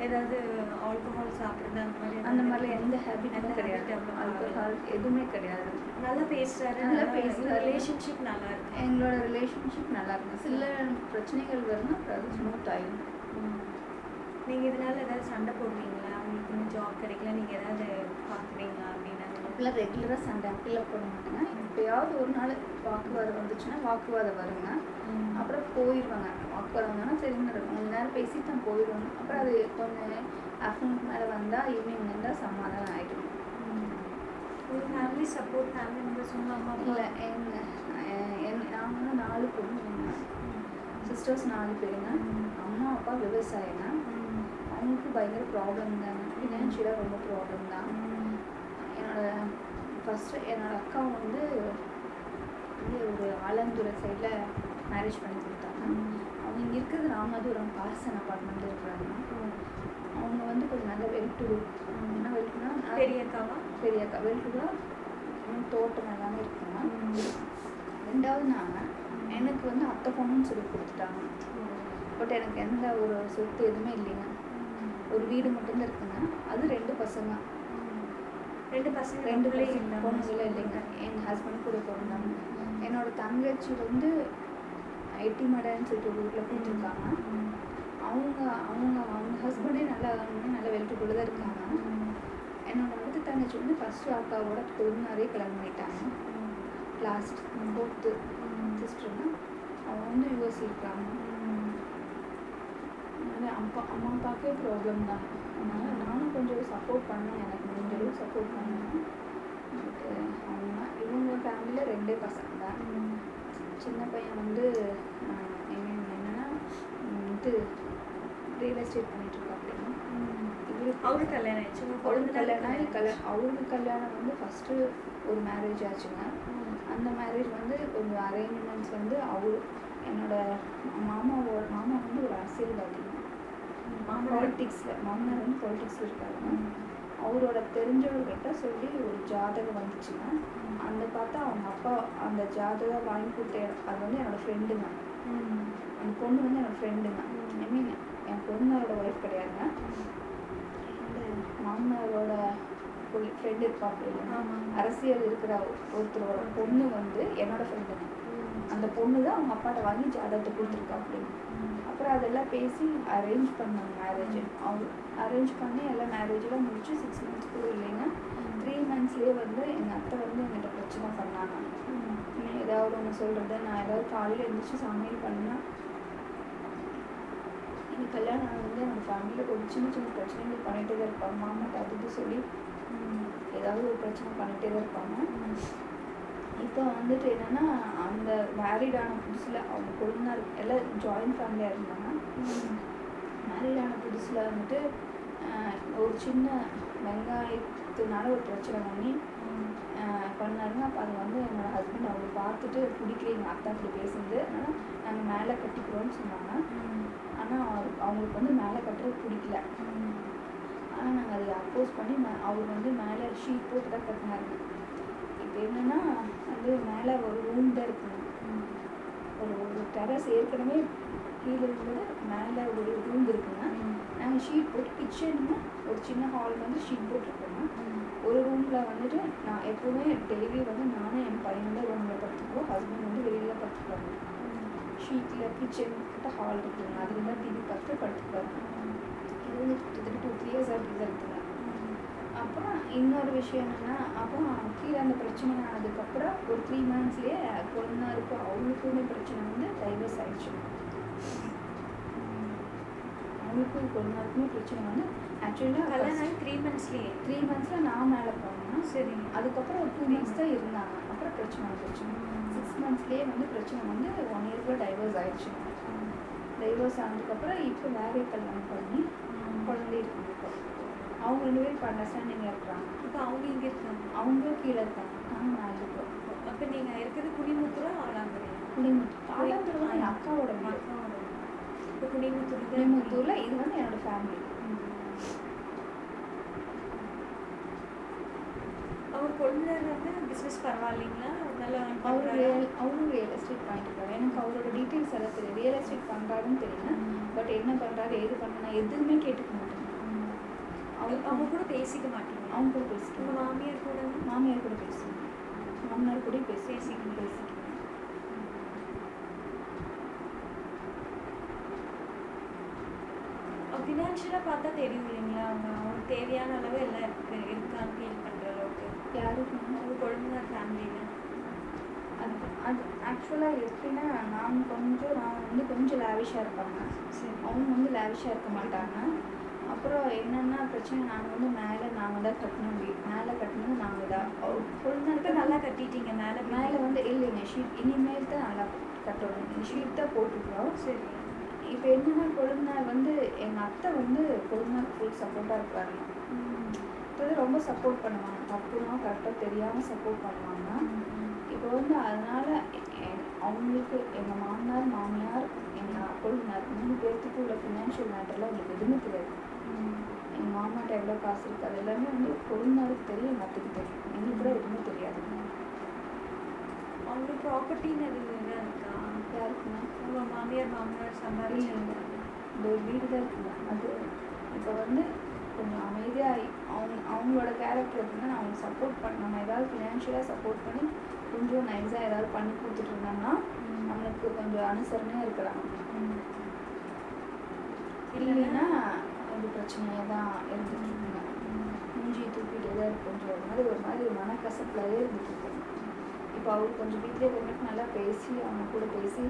ஏதாவது ஆல்கஹால் சாப்பிட்றது அந்த மாதிரி அந்த மாதிரிலாம் எந்த ஹேபிட்டுமே கிடையாது. ஆல்கஹால் எதுவுமே கிடையாது. நல்லா பேசுறாரு. நல்லா. பேசுறாரு. ரிலேஷன்ஷிப் நல்லா இருக்கு. எங்களோட ரிலேஷன்ஷிப் நல்லா இருக்கு. சில பிரச்சனைகள் அப்புறம் அது ஸ்மூத் ஆயிடும் நீங்க இதனால ஏதாவது சண்டை போடுவீங்களா? உங்களுக்கு இன்னும் ஜாப் கிடைக்கல நீங்க ஏதாவது பாக்குறீங்களா அப்படின்னு அப்படிலாம் ரெகுலராக சண்டை அப்படிலாம் போட மாட்டேங்க. எப்பயாவது ஒரு நாள் வாக்குவாதம் வந்துச்சுன்னா வாக்குவாதம் வருங்க. அப்புறம் போயிடுவாங்க வாக்குவாதம் வந்தோன்னா சரி கொஞ்ச நேரம் பேசிட்டு நான் போயிடுவாங்க அப்புறம் அது கொஞ்சம் ஆஃப்டர்நூன் மேலே வந்தால் ஈவினிங் வந்தால் சமாதானம் ஆகிடும் உங்கள் ஃபேமிலி சப்போர்ட் ஃபேமிலி மெம்பர்ஸ் அம்மா இல்லை எங்கள் என் நாங்கள் வந்து நாலு பொண்ணுங்க. சிஸ்டர்ஸ் நாலு பேருங்க. அம்மா அப்பா விவசாயிங்க. அவங்களுக்கு பயங்கர ப்ராப்ளம் தாங்க ஃபினான்ஷியலாக ரொம்ப ப்ராப்ளம் தான். என்னோட ஃபஸ்ட்டு என்னோட அக்கா வந்து இங்கே ஒரு ஆலந்துறை சைடில் மேரேஜ் பண்ணி கொடுத்தாங்க. அவங்க இங்கே இருக்கிறது ராமநாதபுரம் பார்சன் அப்பார்ட்மெண்ட்டில் இருக்கிறாங்க. அவங்க வந்து கொஞ்சம் நல்ல வெல் டு என்ன வெல் டுனா பெரிய அக்காவா பெரிய அக்கா வெல் டுனா தோட்டம் எல்லாமே இருக்குங்க ரெண்டாவது நாங்கள் எனக்கு வந்து அத்தை பொண்ணுன்னு சொல்லி கொடுத்துட்டாங்க. பட் எனக்கு எந்த ஒரு சொத்து எதுவுமே இல்லைங்க. ஒரு வீடு மட்டும்தான் இருக்குங்க. அது ரெண்டு பசங்க. ரெண்டு பசங்க ரெண்டு பிள்ளைங்க. பொண்ணுங்களும் இல்லைங்க. எங்கள் ஹஸ்பண்ட் கூட பிறந்தாங்க என்னோட தங்கச்சி வந்து ஐடி மடன்னு சொல்லிட்டு ஒரு ஊரில் கொடுத்துருக்காங்க அவங்க அவங்க அவங்க ஹஸ்பண்டே நல்லா நல்ல வெல்ட்டுக்குள்ளே தான் இருக்காங்க. என்னோட அடுத்த தங்கச்சி வந்து ஃபஸ்ட்டு அக்காவோட கொழுந்தனாரே கல்யாணம் பண்ணிட்டாங்க. லாஸ்ட் ஃபோர்த்து சிஸ்டர்னா அவங்க வந்து யூஎஸ் இருக்காங்க. அப்பா அம்மா அப்பாக்கே ப்ராப்ளம் தான். அதனால் நானும் கொஞ்சம் சப்போர்ட் பண்ணேன். எனக்கு முடிஞ்ச சப்போர்ட் பண்ணேன். பட் அவங்க இவங்க ஃபேமிலியில் ரெண்டே பசங்க தான். சின்ன பையன் வந்து என்னன்னா இது ரியல் எஸ்டேட் இவருக்கு அவருக்கு கல்யாணம் ஆயிடுச்சு. கொழுந்தனாருக்கு கல்யாணம் கல்யாணம் அவருக்கு கல்யாணம் வந்து ஃபஸ்ட்டு ஒரு மேரேஜ் ஆச்சுங்க. அந்த மேரேஜ் வந்து கொஞ்சம் அரேஞ்ச்மெண்ட்ஸ் வந்து அவர் என்னோட மாமாவோட மாமா வந்து ஒரு அரசியல்வாதிங்க மாமனார் பாலிட்டிக்ஸில் மாமனார் வந்து பாலிட்டிக்ஸில் இருக்காருங்க அவரோட தெரிஞ்சவர்கிட்ட சொல்லி ஒரு ஜாதகம் வந்துச்சுங்க அந்த பார்த்தா அவங்க அப்பா அந்த ஜாதகம் வாங்கி கொடுத்த அது வந்து என்னோட ஃப்ரெண்டுங்க அந்த பொண்ணு வந்து என்னோட ஃப்ரெண்டுங்க ஐ மீன் என் பொண்ணாரோட ஒய்ஃப் கிடையாதுங்க மாமனாரோட ஃப்ரெண்டு இருப்பா அப்படின்னா ஆமா. அரசியல் இருக்கிற ஒருத்தரோட பொண்ணு வந்து என்னோட ஃப்ரெண்டுங்க அந்த பொண்ணு தான் அவங்க அப்பாட்ட வாங்கி ஜாதகத்தை கொடுத்துருக்கா அப்படின்னு அப்புறம் அதெல்லாம் பேசி அரேஞ்ச் பண்ணாங்க மேரேஜ் அவங்க அரேஞ்ச் பண்ணி எல்லாம் மேரேஜெலாம் முடிச்சு சிக்ஸ் மந்த்ஸ் கூட இல்லைங்க த்ரீ மந்த்ஸ்லேயே வந்து எங்கள் அத்தை வந்து எங்கிட்ட பிரச்சனை பண்ணாங்க. நீ ஏதாவது ஒன்று சொல்கிறது நான் ஏதாவது காலையில் எழுந்திரிச்சு சமையல் பண்ணால் எனக்கு கல்யாணம் வந்து என்னோடய ஃபேமிலியில் ஒரு சின்ன சின்ன பிரச்சனைகள் பண்ணிகிட்டே தான் இருப்பாங்க. மாமாட்ட அது சொல்லி ஏதாவது ஒரு பிரச்சனை பண்ணிகிட்டே தான் இருப்பாங்க. இப்போ வந்துட்டு என்னென்னா அந்த மேரிட் ஆன புதுசில் அவங்க கொழுந்தார் எல்லாம் ஜாயின்ட் ஃபேமிலியாக இருந்தாங்க. மேரிட் ஆன புதுசில் வந்துட்டு ஒரு சின்ன வெங்காயத்தினால ஒரு பிரச்சனை பண்ணி ஆஹ், பண்ணாருங்க அப்போ அது வந்து என்னோட ஹஸ்பண்ட் அவங்க பார்த்துட்டு பிடிக்கல எங்கள் அத்தா அப்படி பேசுனது. அதனால் நாங்கள் மேலே கட்டிக்கிறோம்னு சொன்னாங்க. ஆனால் அவங்களுக்கு வந்து மேலே கட்டுறது பிடிக்கல. ஆனால் நாங்கள் அதை அப்போஸ் பண்ணி அவர் வந்து மேலே ஷீட் போட்டு தான் கட்டினாரு. இப்போ என்னென்னா வந்து மேலே ஒரு ரூம் தான் இருக்குங்க ஒரு ஒரு டெரஸ் ஏற்கனவே கீழே இருந்தது மேலே ஒரு ரூம் இருக்குங்க நாங்கள் ஷீட் போட்டு கிச்சனுங்க ஒரு சின்ன ஹால் வந்து ஷீட் போட்டிருக்கோங்க ஒரு ரூமில் வந்துட்டு நான் எப்போவுமே டெய்லி வந்து நானும் என் பையன் தான் ரூமில் படுத்துக்குவோம். ஹஸ்பண்ட் வந்து வெளியில் படுத்துக்குவாங்க ஷீட்டில் கிச்சன் கிட்ட ஹால் இருக்குங்க அதில் தான் டிவி பார்த்து படுத்துக்குவாங்க இது வந்து கிட்டத்தட்ட டூ த்ரீ இயர்ஸ் அப்படி தான் இருக்குங்க அப்புறம் இன்னொரு விஷயம் என்னென்னா அப்புறம் கீழே அந்த பிரச்சனை ஆனதுக்கப்புறம் ஒரு த்ரீ மந்த்ஸ்லேயே கொழுந்தாருக்கும் அவங்களுக்குமே பிரச்சனை வந்து டைவர்ஸ் ஆயிடுச்சு. அவங்களுக்கும் கொழுந்தாருக்குமே பிரச்சனை வந்து கல்யாணம் ஆக்சுவலாக ஆகி த்ரீ மந்த்ஸ்லேயே த்ரீ மந்த்ஸில் நான் மேலே போனேன். சரி. அதுக்கப்புறம் ஒரு டூ மந்த்ஸ் தான் இருந்தாங்க. அப்புறம் பிரச்சனை வந்துருச்சு. சிக்ஸ் மந்த்ஸ்லேயே வந்து பிரச்சனை வந்து ஒன் இயர்க்குள்ள டைவர்ஸ் ஆயிடுச்சு. டைவர்ஸ் ஆனதுக்கப்புறம் இப்போ வேறே கல்யாணம் பண்ணி குழந்தை இருக்காங்க அவங்க ரெண்டு பேரும் இப்போ அண்டர்ஸ்டாண்டிங்கில் இருக்கிறாங்க இப்போ அவங்க இங்கே இருக்காங்க? அவங்களும் கீழே இருக்காங்க. நாங்கள் மேலே இருக்கோம் அப்போ நீங்கள் இருக்கிறது குனிமுத்தூரா ஆலாம்பரியா குடிமுத்தூர் ஆலந்தூர் வந்து என் அக்காவோட வீடு. இப்போ குனிமுத்தூர் தான் குடிமுத்தூரில் இது வந்து என்னோட ஃபேமிலி அவர் கொழுந்தர் வந்து பிஸ்னஸ் பரவாயில்லைங்களா? நல்லா அவர்? ரியல் அவரும் ரியல் எஸ்டேட் பண்ணிட்டு எனக்கு அவரோட டீட்டெயில்ஸ் எல்லாம் தெரியும். ரியல் எஸ்டேட் பண்ணுறாருன்னு தெரியல பட் என்ன பண்ணுறாரு எது பண்ணுறா எதுவுமே கேட்டுக்க மாட்டேங்க அவங்க கூட பேசிக்க மாட்டீங்க. அவங்க கூட பேசிக்கணும் உங்கள் மாமியார் கூட? மாமியார் கூட பேசுவேன் மாமனார் கூட பேசி பேசிக்கணும். பேசிக்குவேன் ஃபினான்ஷியலாக பார்த்தா தெரியும் இல்லைங்களா? அவங்க அவங்களுக்கு தேவையான அளவு எல்லாம் இருக்கு. இருக்கான்னு ஃபீல் பண்ணுற அளவுக்கு. யாருக்கு? அவங்க கொழுந்தனார் ஃபேமிலியில் அது அது ஆக்சுவலாக எப்படின்னா நான் கொஞ்சம் நான் வந்து கொஞ்சம் லேவிஷாக இருப்பாங்க. சரி. அவங்க வந்து லேவிஷாக இருக்க மாட்டாங்க. அப்புறம் என்னென்னா பிரச்சனை நாங்கள் வந்து மேலே நாங்கள் தான் கட்டணும் வீ மேலே கட்டணும் நாங்கள் தான் ஃபுல் நல்லா கட்டிட்டீங்க மேலே மேலே வந்து இல்லைங்க ஷீட் இனிமேல் தான் நல்லா கட்டணும். ஷீட் தான் போட்டுக்கிறோம் சரி. இப்போ என்னன்னா கொழுந்தனார் வந்து எங்கள் அத்தை வந்து கொழுந்தனார் ஃபுல் சப்போர்ட்டாக இருக்கிறாங்க இப்போ ரொம்ப சப்போர்ட் பண்ணுவாங்க. தப்புனா கரெக்டாக தெரியாமல் சப்போர்ட் பண்ணுவாங்க. இப்போ வந்து அதனால அவங்களுக்கு எங்கள் மாமனார் மாமியார் எங்கள் கொழுந்தனார் மூணு பேர்த்துக்கு உள்ள ஃபினான்ஷியல் மேட்டர்லாம் எங்களுக்கு எதுவுமே தெரியாது. எங்கள் மாமாட்ட எவ்வளோ காசு இருக்குது அது எல்லாமே வந்து கொழுந்தனாருக்கு தெரியும் எங்கள் அத்தைக்கு தெரியும் எங்களுக்கு கூட எதுவுமே தெரியாது. அவங்களுக்கு ப்ராப்பர்ட்டின்னு எதுவும் இருக்கா? யாருக்குன்னா உங்கள் மாமியார் மாமனார் சம்பாதிச்சாங்க இந்த ஒரு வீடு தான் இருக்குங்க. அது இப்போ வந்து கொஞ்சம் அமைதியாக அவங்க அவங்களோட கேரக்டர் எப்படின்னா அவங்க சப்போர்ட் பண்ண நம்ம ஏதாவது ஃபினான்ஷியலாக சப்போர்ட் பண்ணி கொஞ்சம் நைஸாக ஏதாவது பண்ணி கொடுத்துட்டு இருந்தோம்னா நம்மளுக்கு கொஞ்சம் அனுசரணையாக இருக்கலாம். இல்லைன்னா அது பிரச்சனையாக தான் இருந்துகிட்ருக்குங்க. மூஞ்சியை மூஞ்சி தான் இருக்குன்ற ஒரு மாதிரி ஒரு மாதிரி மனக்கசப்புலவே இருந்துட்டு இப்போ அவர் கொஞ்சம் வீட்டிலே இருந்துட்டு நல்லா பேசி அவங்க கூட பேசி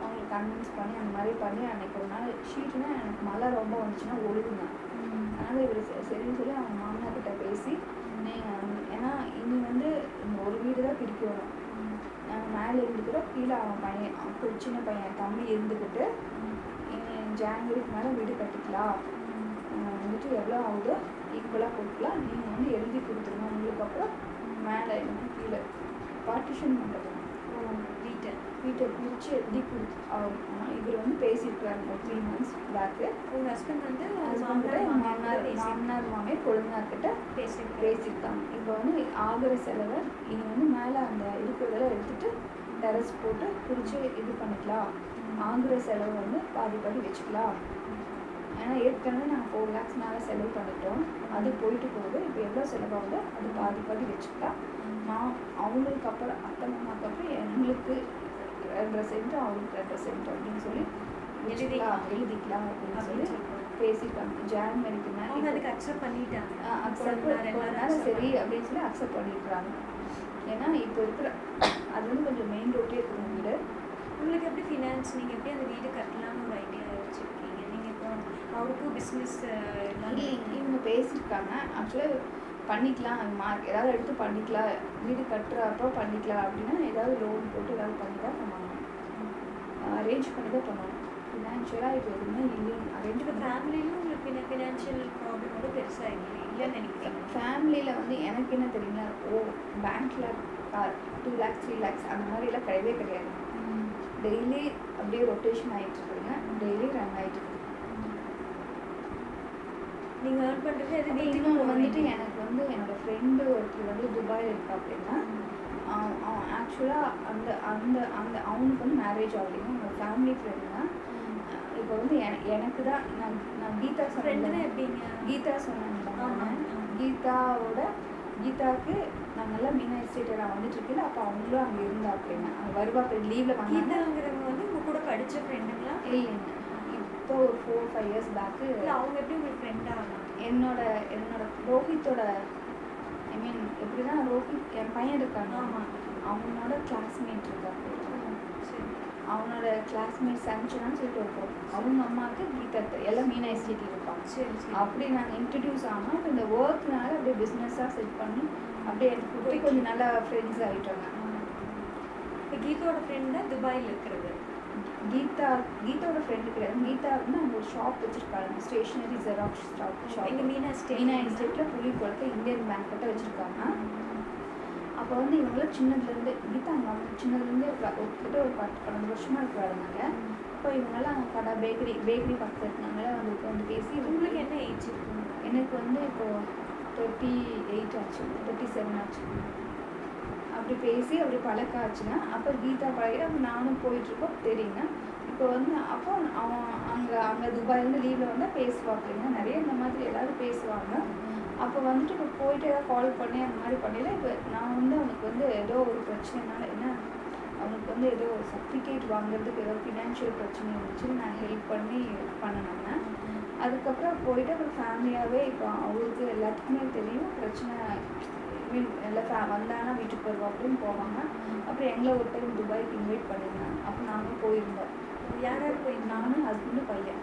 அவங்களுக்கு கன்வின்ஸ் பண்ணி அந்த மாதிரி பண்ணி அன்றைக்கி ஒரு நாள் ஷீட்னா எனக்கு மழை ரொம்ப வந்துச்சுன்னா ஒழுகுங்க. அதனால் இவர் சரின்னு சொல்லி அவங்க மாமனார் கிட்ட பேசி நீங்கள் ஏன்னா இனி வந்து ஒரு வீடு தான் பிரிக்க வரும் நாங்கள் மேலே இருந்துக்கிறோம் கீழே அவன் பையன் அப்போ சின்ன பையன் தம்பி இருந்துக்கிட்டு ஜான்வரிக்கு மேலே வீடு கட்டிக்கலாம். வந்துட்டு எவ்வளோ ஆகுதோ ஈக்குவலாக கொடுக்கலாம். நீங்கள் வந்து எழுதி கொடுத்துருங்க. உங்களுக்கு அப்புறம் மேலே எனக்கு கீழே பார்ட்டிஷன் பண்ணுறது வீட்டை வீட்டை பிரித்து எழுதி கொடுத்து இவர் வந்து பேசியிருக்காரு ஒரு த்ரீ மந்த்ஸ் பேக்கு உங்கள் ஹஸ்பண்ட் வந்து மாமனார் மாமனார் மாமியார் கொழுந்தனார்கிட்ட பேசியிருக்காரு பேசியிருக்காங்க. இப்போ வந்து ஆகிற செலவை இனி வந்து மேலே அந்த இருக்கிறதெல்லாம் எடுத்துட்டு டெரஸ் போட்டு பிரித்து இது பண்ணிக்கலாம். ஆகிற செலவு வந்து பாதி பாதி வச்சுக்கலாம். ஏன்னா ஏற்கனவே நாங்கள் ஃபோர் லேக்ஸ் மேலே செலவு பண்ணிட்டோம். அது போயிட்டு போகுது. இப்போ எவ்வளோ செலவாகுதோ அது பாதி பாதி வச்சுக்கலாம். மா அவங்களுக்கு அப்புறம் அத்தை மாமாக்கு அப்புறம் எங்களுக்கு ரெண்டரை சென்ட் அவங்களுக்கு ரெண்டரை சென்ட் அப்படின்னு சொல்லி எழுதிக்கலாம். எழுதிக்கலாம் அப்படின்னு சொல்லி சொல்றாங்க. பேசியிருக்காங்க ஜான்வரிக்கு அவங்க அதுக்கு அக்செப்ட் பண்ணிட்டாங்க. அக்செப்ட் சரி அப்படின்னு சொல்லி அக்செப்ட் பண்ணிடுறாங்க. ஏன்னா இப்போ இருக்கிற அது வந்து கொஞ்சம் மெயின் ரோட்டே இருக்கும் வீடு. உங்களுக்கு எப்படி ஃபினான்ஸ் நீங்கள் எப்படி அந்த வீடு கட்டலாம்னு ஒரு ஐடியா வச்சுருக்கீங்க நீங்கள் இப்போ அவருக்கும் பிஸ்னஸ் இவங்க பேசியிருக்காங்க. ஆக்சுவலாக பண்ணிக்கலாம். மார்க் ஏதாவது எடுத்து பண்ணிக்கலாம். வீடு கட்டுறப்போ பண்ணிக்கலாம். அப்படின்னா ஏதாவது லோன் போட்டு ஏதாவது பண்ணி தான் பண்ணணும் அரேஞ்ச் பண்ணி தான் பண்ணணும் ஃபினான்ஷியலாக இப்போ எதுவுமே இல்லைங்க அரேஞ்ச் ஃபேமிலியிலும் உங்களுக்கு ஃபினான்ஷியல் ப்ராப்ளம் கூட பெருசாக இல்லை இல்லைன்னு நினைக்கிறேன். ஃபேமிலியில் வந்து எனக்கு என்ன தெரியுங்களா? ஓ பேங்க்கில் டூ லேக்ஸ் த்ரீ லேக்ஸ் அந்த மாதிரிலாம் கிடையவே கிடையாது. டெய்லி அப்படியே ரொட்டேஷன் ஆகிட்டு இருக்குங்க. டெய்லி ரன் ஆகிட்டு நீங்கள் ஏர்ன் பண்ணுறது எது அது வீட்டுக்கு இன்னொன்று வந்துட்டு எனக்கு வந்து என்னோட ஃப்ரெண்டு ஒருத்தர் வந்து துபாயில் இருக்கா அப்படின்னா ஆக்சுவலாக அந்த அந்த அந்த அவனுக்கு வந்து மேரேஜ் ஆகலைங்க. என்னோட ஃபேமிலி ஃப்ரெண்டுங்க இப்போ வந்து என எனக்கு தான் நான் நான் கீதா ஃப்ரெண்டுனா சொன்னேன் எப்படிங்க? கீதா சொன்னேன். கீதாவோட கீதாவுக்கு நாங்கெல்லாம் மீனா எஸ்டேட்டில் வந்துட்டு இருக்கேன் அப்போ அவங்களும் அங்கே இருந்தா அப்படின்னா அவங்க வருவா லீவில் கீதாங்கிறவங்க வந்து உங்க கூட படிச்ச ஃப்ரெண்டுங்களா இல்லைங்க. இப்போ ஒரு ஃபோர் ஃபைவ் இயர்ஸ் பேக்கு இல்லை அவங்க எப்படி உங்களுக்கு ஃப்ரெண்ட் ஆகலாம் என்னோட என்னோட ரோஹித்தோட ஐ மீன் எப்படின்னா ரோஹித் என் பையன் இருக்காங்க. அவனோட கிளாஸ்மேட் இருக்காங்க. சரி. அவனோட கிளாஸ்மேட் சஞ்சனான்னு சொல்லிட்டு இருப்போம் அவங்க அம்மாவுக்கு கீதா எல்லாம் மீனா எஸ்டேட்டில் இருப்பாங்க. சரி அப்படி நாங்கள் இன்ட்ரடியூஸ் ஆனோம் இப்போ இந்த ஒர்க்னால அப்படியே பிஸ்னஸாக செட் பண்ணி அப்படியே எனக்கு கூட்டி கொஞ்சம் நல்லா ஃப்ரெண்ட்ஸ் ஆகிட்டோங்க இப்போ கீதாவோட ஃப்ரெண்ட் தான் துபாயில் இருக்கிறது. கீதா கீதாவோட ஃப்ரெண்டு கிடையாது. கீதா வந்து அங்கே ஒரு ஷாப் வச்சுருக்காங்க. ஸ்டேஷ்னரி ஜெராக்ஸ் ஷாப் ஷாப் எங்க மீனா ஸ்டேட் மீனா எஸ்டேட்டில் புளி குளத்து இந்தியன் பேங்க் கிட்ட வச்சுருக்காங்க. அப்போ வந்து இவங்களாம் சின்னதுலேருந்து கீதா அங்கே வந்து சின்னதுலேருந்து ஒரு கிட்ட ஒரு பத்து பன்னெண்டு வருஷமாக இருக்கிறாங்க அப்போ இவங்கெல்லாம் அங்கே கடை பேக்கரி பேக்கரி பக்கத்தில் இருந்தாங்களே வந்து உட்காந்து பேசி உங்களுக்கு என்ன ஏஜ் இருக்கும் எனக்கு வந்து இப்போ தேர்ட்டி எயிட் ஆச்சு தேர்ட்டி செவன் ஆச்சு. அப்படி பேசி அப்படி பழக்கம் ஆச்சுன்னா அப்போ கீதா பழகி அப்போ நானும் போயிட்டுருக்கோம். தெரியுங்க இப்போ வந்து அப்போ அவன் அங்கே அங்கே துபாயிலேருந்து லீவில் வந்தால் பேசுவாங்க. நிறைய இந்த மாதிரி எல்லாரும் பேசுவாங்க. அப்போ வந்துட்டு இப்போ போயிட்டு ஏதாவது கால் பண்ணி அந்த மாதிரி பண்ணல இப்போ நான் வந்து அவனுக்கு வந்து ஏதோ ஒரு பிரச்சனைனால என்ன அவனுக்கு வந்து ஏதோ சர்டிஃபிகேட் வாங்குறதுக்கு ஏதோ ஃபினான்ஷியல் பிரச்சனை இருந்துச்சுன்னு நான் ஹெல்ப் பண்ணி பண்ணினாங்க அதுக்கப்புறம் போயிட்டு அப்புறம் ஃபேமிலியாகவே இப்போ அவருக்கு எல்லாத்துக்குமே தெரியும். பிரச்சனை எல்லாம் ஃபே வந்தாங்கன்னா வீட்டுக்கு வருவோம் அப்படின்னு போவாங்க. அப்புறம் எங்களை ஒரு டைம் துபாய்க்கு இன்வைட் பண்ணியிருந்தாங்க அப்போ நாங்கள் போயிருந்தோம். யார் யார் போயிருந்தாங்க நானும் ஹஸ்பண்டு பையன்.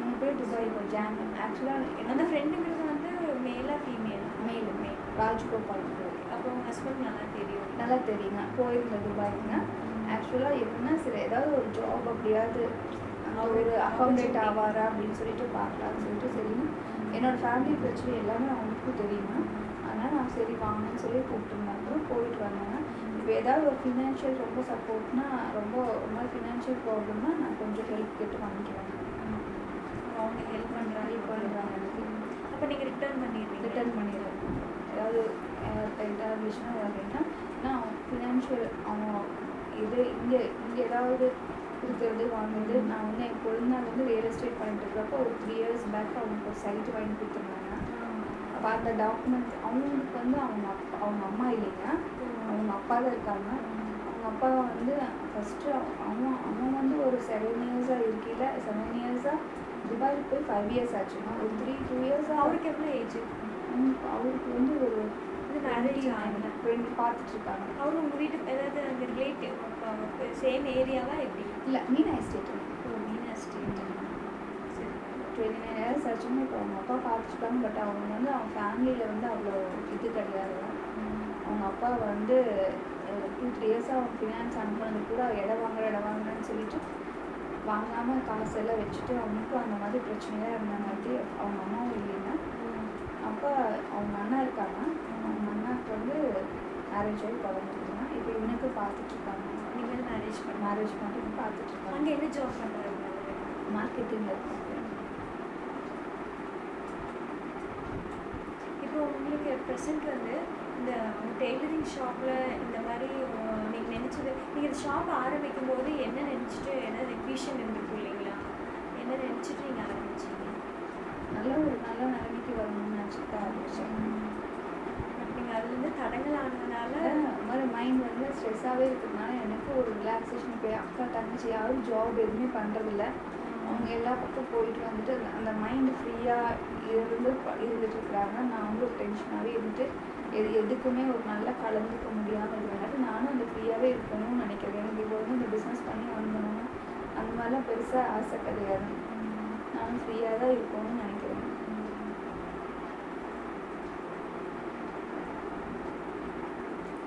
மூணு பேர் துபாய் ஜாம் ஆக்சுவலாக அந்த ஃப்ரெண்டுங்கிறது வந்து மேலாக ஃபீமேல் மெயில் மேல் ராஜ்கோபால் பேர். அப்போ உங்கள் ஹஸ்பண்ட் நல்லா தெரியும். நல்லா தெரியுங்க. போயிருந்தோம் துபாய்க்குங்க. ஆக்சுவலாக எப்படின்னா சரி ஏதாவது ஒரு ஜாப் அப்படியாவது ஒரு அக்கௌண்டேட் ஆவாரா அப்படின்னு சொல்லிட்டு பார்க்கலாம்னு சொல்லிட்டு சரிங்க. என்னோடய ஃபேமிலி பிரச்சனை எல்லாமே அவங்களுக்கும் தெரியுங்க. நான் சரி வாங்கன்னு சொல்லி கூப்பிட்டுருந்தாங்க போயிட்டு வந்தாங்க இப்போ ஏதாவது ஒரு ஃபினான்ஷியல் ரொம்ப சப்போர்ட்னா ரொம்ப ஒரு மாதிரி ஃபினான்ஷியல் ப்ராப்ளம்னா நான் கொஞ்சம் ஹெல்ப் கேட்டு வாங்கிக்குவேன். அவங்க ஹெல்ப் பண்ணுறாங்க ஹெல்ப் பண்ணுறாங்க எனக்கு அப்போ நீங்கள் ரிட்டர்ன் பண்ணிடுவீங்க ரிட்டர்ன் பண்ணிடுவேன் ஏதாவது டைட்டாக இருந்துச்சுன்னா அப்படின்னா நான் ஃபினான்ஷியல் அவங்க இது இங்கே இங்கே ஏதாவது இருக்கிறது வாங்குறது நான் வந்து என் குழந்தை வந்து ரியல் எஸ்டேட் பண்ணிட்டு இருக்கிறப்போ ஒரு த்ரீ இயர்ஸ் பேக் அவங்களுக்கு ஒரு சைட் வாங்கி கொடுத்துருந்தாங்க. அப்போ அந்த டாக்குமெண்ட் அவங்களுக்கு வந்து அவங்க அப்பா அவங்க அம்மா இல்லைங்க. அவங்க அப்பா தான் இருக்காங்க. அவங்க அப்பா வந்து ஃபஸ்ட்டு அவன் அவன் வந்து ஒரு செவன் இயர்ஸாக இருக்கையில் செவன் இயர்ஸாக துபாயில் போய் ஃபைவ் இயர்ஸ் ஆச்சுன்னா ஒரு த்ரீ டூ இயர்ஸாக அவருக்கு எவ்வளோ ஏஜ் அவருக்கு வந்து ஒரு இது மேரேஜ் ஆகல ரெண்டு பார்த்துட்டு இருக்காங்க. அவர் உங்கள் வீட்டு ஏதாவது அந்த ரிலேட்டிவ் சேம் ஏரியாவா எப்படி? இல்லை மீனா எஸ்டேட் சரி நைன் ஆச்சுன்னா இப்போ அவங்க அப்பா பார்த்துருக்காங்க பட் அவங்க வந்து அவங்க ஃபேமிலியில் வந்து அவ்வளோ இது கிடையாது. அவங்க அப்பா வந்து டூ த்ரீ இயர்ஸாக அவங்க ஃபினான்ஸ் அனுப்புனது கூட இடம் வாங்குற இடம் வாங்குறேன்னு சொல்லிட்டு வாங்காமல் காசு எல்லாம் வச்சுட்டு அவனுக்கும் அந்த மாதிரி பிரச்சனையாக இருந்தாங்காட்டி அவங்க அம்மாவும் இல்லைங்க அப்போ அவங்க அண்ணா இருக்காங்க. அவங்க அண்ணாக்கு வந்து மேரேஜ் ஆகி குழந்தைங்க இப்போ இவனுக்கு பார்த்துட்டு இருக்காங்க. நீங்கள் மேரேஜ் பண்ண மேரேஜ் பண்ணிட்டு பார்த்துட்டு இருக்காங்க. அங்கே என்ன ஜாப் பண்ணுறாரு மார்க்கெட்டிங்கில் இருக்காங்க இப்போ உங்களுக்கு ப்ரெசென்ட் வந்து இந்த டெய்லரிங் ஷாப்பில் இந்த மாதிரி நீங்கள் நினச்சது நீங்கள் இந்த ஷாப் ஆரம்பிக்கும் போது என்ன நினச்சிட்டு என்ன விஷன் இருந்திருக்கும் இல்லைங்களா? என்ன நினச்சிட்டு நீங்கள் ஆரம்பிச்சீங்க? நல்ல ஒரு நல்ல நிலைமைக்கு வரணும்னு நினச்சிட்டு ஆரம்பிச்சேன். நீங்கள் அதுலேருந்து தடங்கள் ஆனதுனால மாதிரி மைண்ட் வந்து ஸ்ட்ரெஸ்ஸாகவே இருக்கிறதுனால எனக்கு ஒரு ரிலாக்ஸேஷன் இப்போ அக்கா தங்கச்சி யாரும் ஜாப் எதுவுமே பண்ணுறதில்ல அவங்க எல்லா பக்கம் போயிட்டு வந்துட்டு அந்த- மைண்ட் மைண்டு ஃப்ரீயாக இருந்து ப- இருந்துட்டு இருக்கிறாங்க நான் வந்து ஒரு டென்ஷனாகவே இருந்துட்டு எது எதுக்குமே ஒரு நல்லா கலந்துக்க முடியாமல் இருக்கிறனால நானும் அந்த ஃப்ரீயாகவே இருக்கணும்னு நினைக்கிறேன். எனக்கு இப்போ வந்து இந்த பிஸ்னஸ் பண்ணி வாங்கணும் அந்த மாதிரிலாம் பெருசாக ஆசை கிடையாது. நானும் ஃப்ரீயாக தான் இருக்கணும்னு நினைக்கிறேன்.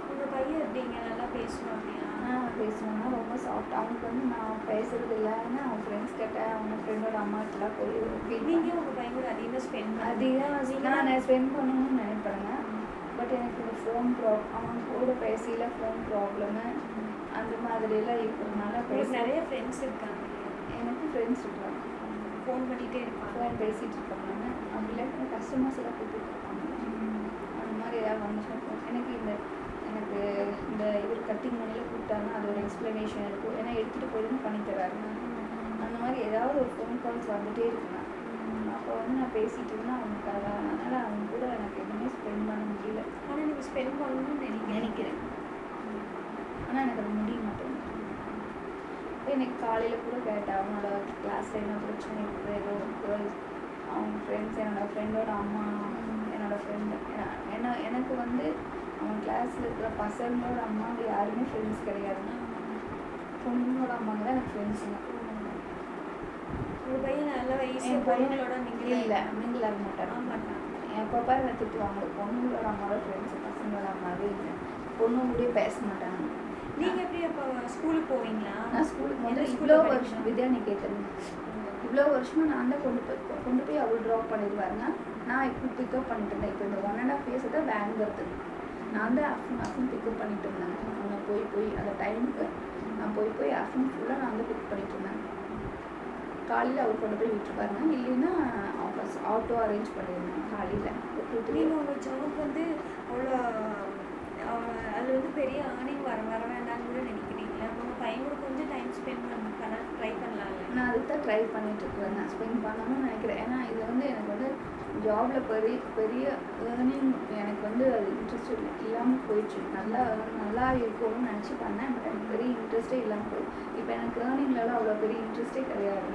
உங்கள் பையன் எப்படிங்க நல்லா பேசணும் அப்படின்னா ஆ பேசுவாங்க ரொம்ப சாஃப்ட் அவனுக்கு வந்து நான் பேசுறது இல்லைன்னா அவன் ஃப்ரெண்ட்ஸ் கிட்ட அவங்க ஃப்ரெண்டோட அம்மாட்டெலாம் போய் நீங்கள் உங்கள் பையன் கூட அதிகமாக ஸ்பெண்ட் அதிகம் நான் ஸ்பெண்ட் பண்ணணும்னு நினைப்பேங்க. பட் எனக்கு இந்த ஃபோன் ப்ராப் அவன் கூட பேசல ஃபோன் ப்ராப்ளமு அந்த மாதிரிலாம் இருக்கிறதுனால நிறைய ஃப்ரெண்ட்ஸ் இருக்காங்க எனக்கு ஃப்ரெண்ட்ஸ் இருக்காங்க ஃபோன் பண்ணிகிட்டே இருப்பாங்க. ஃபோன் பேசிகிட்டு இருப்பாங்க. அப்படி இல்லை கஸ்டமர்ஸ் எல்லாம் கூப்பிட்டு இருப்பாங்க. அந்த மாதிரி ஏதாவது வந்துச்சுன்னா. எனக்கு இந்த எனக்கு இந்த இவர் கட்டிங் மணியில் கூப்பிட்டாங்கன்னா அது ஒரு எக்ஸ்ப்ளனேஷன் இருக்கும் ஏன்னா எடுத்துகிட்டு போயிருந்து பண்ணி தராருங்க அந்த மாதிரி ஏதாவது ஒரு ஃபோன் கால்ஸ் வந்துட்டே இருக்குங்க. அப்போ வந்து நான் பேசிகிட்டு இருந்தேன். அவனுக்காக அதனால் அவங்க கூட எனக்கு எதுவுமே ஸ்பெண்ட் பண்ண முடியல. ஆனால் நீங்கள் ஸ்பெண்ட் பண்ணணும்னு நினைக்கிறேன் நினைக்கிறேன். ஆனால் எனக்கு அது முடிய மாட்டேங்குது. எனக்கு காலையில் கூட கேட்டேன். அவனோட கிளாஸில் என்ன பிரச்சனை இருக்குது? ஏதோ கேர்ள்ஸ் அவங்க ஃப்ரெண்ட்ஸ் என்னோட ஃப்ரெண்டோட அம்மா என்னோட ஃப்ரெண்டு ஏன்னா எனக்கு வந்து அவன் கிளாஸில் இருக்கிற பசங்களோட அம்மாங்க யாருமே ஃப்ரெண்ட்ஸ் கிடையாதுங்க பொண்ணுங்களோட அம்மாங்க தான் எனக்கு ஃப்ரெண்ட்ஸுங்க பையன் நல்ல வயசு பையனோட இல்லை மிங்கில் ஆக ஆமாட்டா எப்போ பாரு என்ன திட்டுவாங்க. பொண்ணுங்களோட அம்மாவோட ஃப்ரெண்ட்ஸ் பசங்களோட அம்மாவே இல்லை. பொண்ணு கூடயே பேச மாட்டாங்க. நீங்கள் எப்படி அப்போ ஸ்கூலுக்கு போவீங்களா? நான் ஸ்கூலுக்கு இவ்வளோ? வருஷம் வித்யா நிகேதன் இவ்வளோ வருஷமாக நான் தான் கொண்டு போய் கொண்டு போய் அவள் ட்ராப் பண்ணிடுவாருங்க நான் இப்போ பிக்கப் பண்ணிட்டு இருந்தேன். இப்போ இந்த ஒன் அண்ட் ஆஃப் இயர்ஸ் தான் வேன் வருது. நான் தான் ஆஃப்டர்நூன் ஆஃப்டர்நூன் பிக்கப் பண்ணிட்டு இருந்தேன். அவனை போய் போய் அந்த டைமுக்கு நான் போய் போய் ஆஃப்டர்நூன் ஃபுல்லாக நான் வந்து பிக் பண்ணிட்டு இருந்தேன். காலையில் அவர் கொண்டு போய் விட்டுருப்பாருங்க. இல்லைன்னா ஆஃபீஸ் ஆட்டோ அரேஞ்ச் பண்ணியிருந்தேன் காலையில். நீங்கள் உங்கள் ஜாப் வந்து அவ்வளோ அதில் வந்து பெரிய ஏர்னிங் வர வர வேண்டாம்னு கூட நினைக்கிறீங்களா? உங்கள் பையன் கூட கொஞ்சம் டைம் ஸ்பெண்ட் பண்ண பண்ண ட்ரை பண்ணலாம்ல. நான் அதுக்கு தான் ட்ரை பண்ணிட்டு இருக்கிறேன் நான் ஸ்பெண்ட் பண்ணணும்னு நினைக்கிறேன். ஏன்னா இது வந்து எனக்கு வந்து ஜாப்ல பெரிய பெரிய ஏர்னிங் எனக்கு வந்து அது இன்ட்ரெஸ்ட் இல்லாமல் போயிடுச்சு. நல்லா நல்லா இருக்கும்னு நினச்சி பண்ணேன் பட் எனக்கு பெரிய இன்ட்ரெஸ்டே இல்லாமல் போய் இப்போ எனக்கு ஏர்னிங்லலாம் அவ்வளோ பெரிய இன்ட்ரெஸ்டே கிடையாது.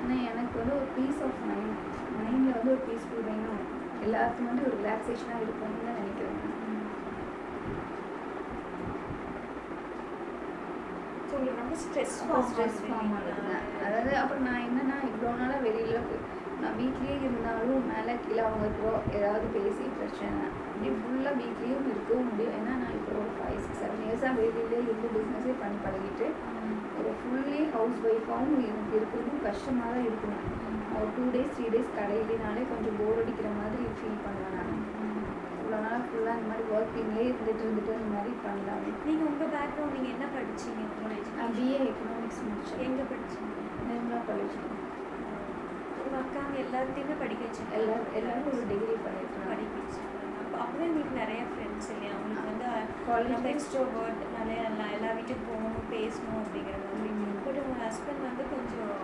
ஆனால் எனக்கு வந்து ஒரு பீஸ் ஆஃப் மைண்ட் மைண்டில் வந்து ஒரு பீஸ்ஃபுல் வேணும் எல்லாத்துக்கும் வந்து ஒரு ரிலாக்ஸேஷனாக இருக்கணும்னு தான் நினைக்கிறேன் ஸோ உங்களுக்கு ரொம்ப ஸ்ட்ரெஸ் ஸ்ட்ரெஸ் ஃபார்ம் ஆகுதுங்க. அதாவது அப்புறம் நான் என்னன்னா இவ்வளோ நாளாக வெளியில வீட்லேயே இருந்தாலும் மேலே கீழே அவங்க இருக்கிறோ ஏதாவது பேசி பிரச்சனை. இப்படி ஃபுல்லாக வீட்லேயும் இருக்கவும் முடியும். ஏன்னா நான் இப்போ ஒரு ஃபைவ் சிக்ஸ் செவன் இயர்ஸாக வெளியிலே இருந்து பிஸ்னஸே பண்ணி பழகிட்டு ஒரு ஃபுல்லி ஹவுஸ் ஒய்ஃபாகவும் எனக்கு இருக்கிறதும் கஷ்டமாக தான் இருக்குங்க ஒரு டூ டேஸ் த்ரீ டேஸ் கடையிலேனாலே கொஞ்சம் போர் அடிக்கிற மாதிரி ஃபீல் பண்ணுவேன் நான். இவ்வளோ நாள் ஃபுல்லாக இந்த மாதிரி ஒர்க்கிங்லேயே இருந்துட்டு இருந்துட்டு இந்த மாதிரி பண்ணலாம். நீங்கள் உங்கள் பேக்ரவுண்ட் நீங்கள் என்ன படிச்சீங்க? நான் பிஏ எக்கனாமிக்ஸ் முடிச்சேன். எங்கே படிச்சீங்க? நிர்மலா காலேஜ் அக்காங்க எல்லாத்தையுமே படிக்க வச்சுருக்காங்க. எல்லாரும் எல்லாரும் ஒரு டிகிரி பண்ணியிருக்காங்க படிக்க வச்சுருக்காங்க அப்போ அப்போவே உங்களுக்கு நிறைய ஃப்ரெண்ட்ஸ் இல்லையா? உங்களுக்கு வந்து நம்ம எக்ஸ்ட்ரோவர்ட் நிறைய எல்லா எல்லா வீட்டுக்கு போகணும் பேசணும் அப்படிங்கிற மாதிரி. பட் உங்கள் ஹஸ்பண்ட் வந்து கொஞ்சம்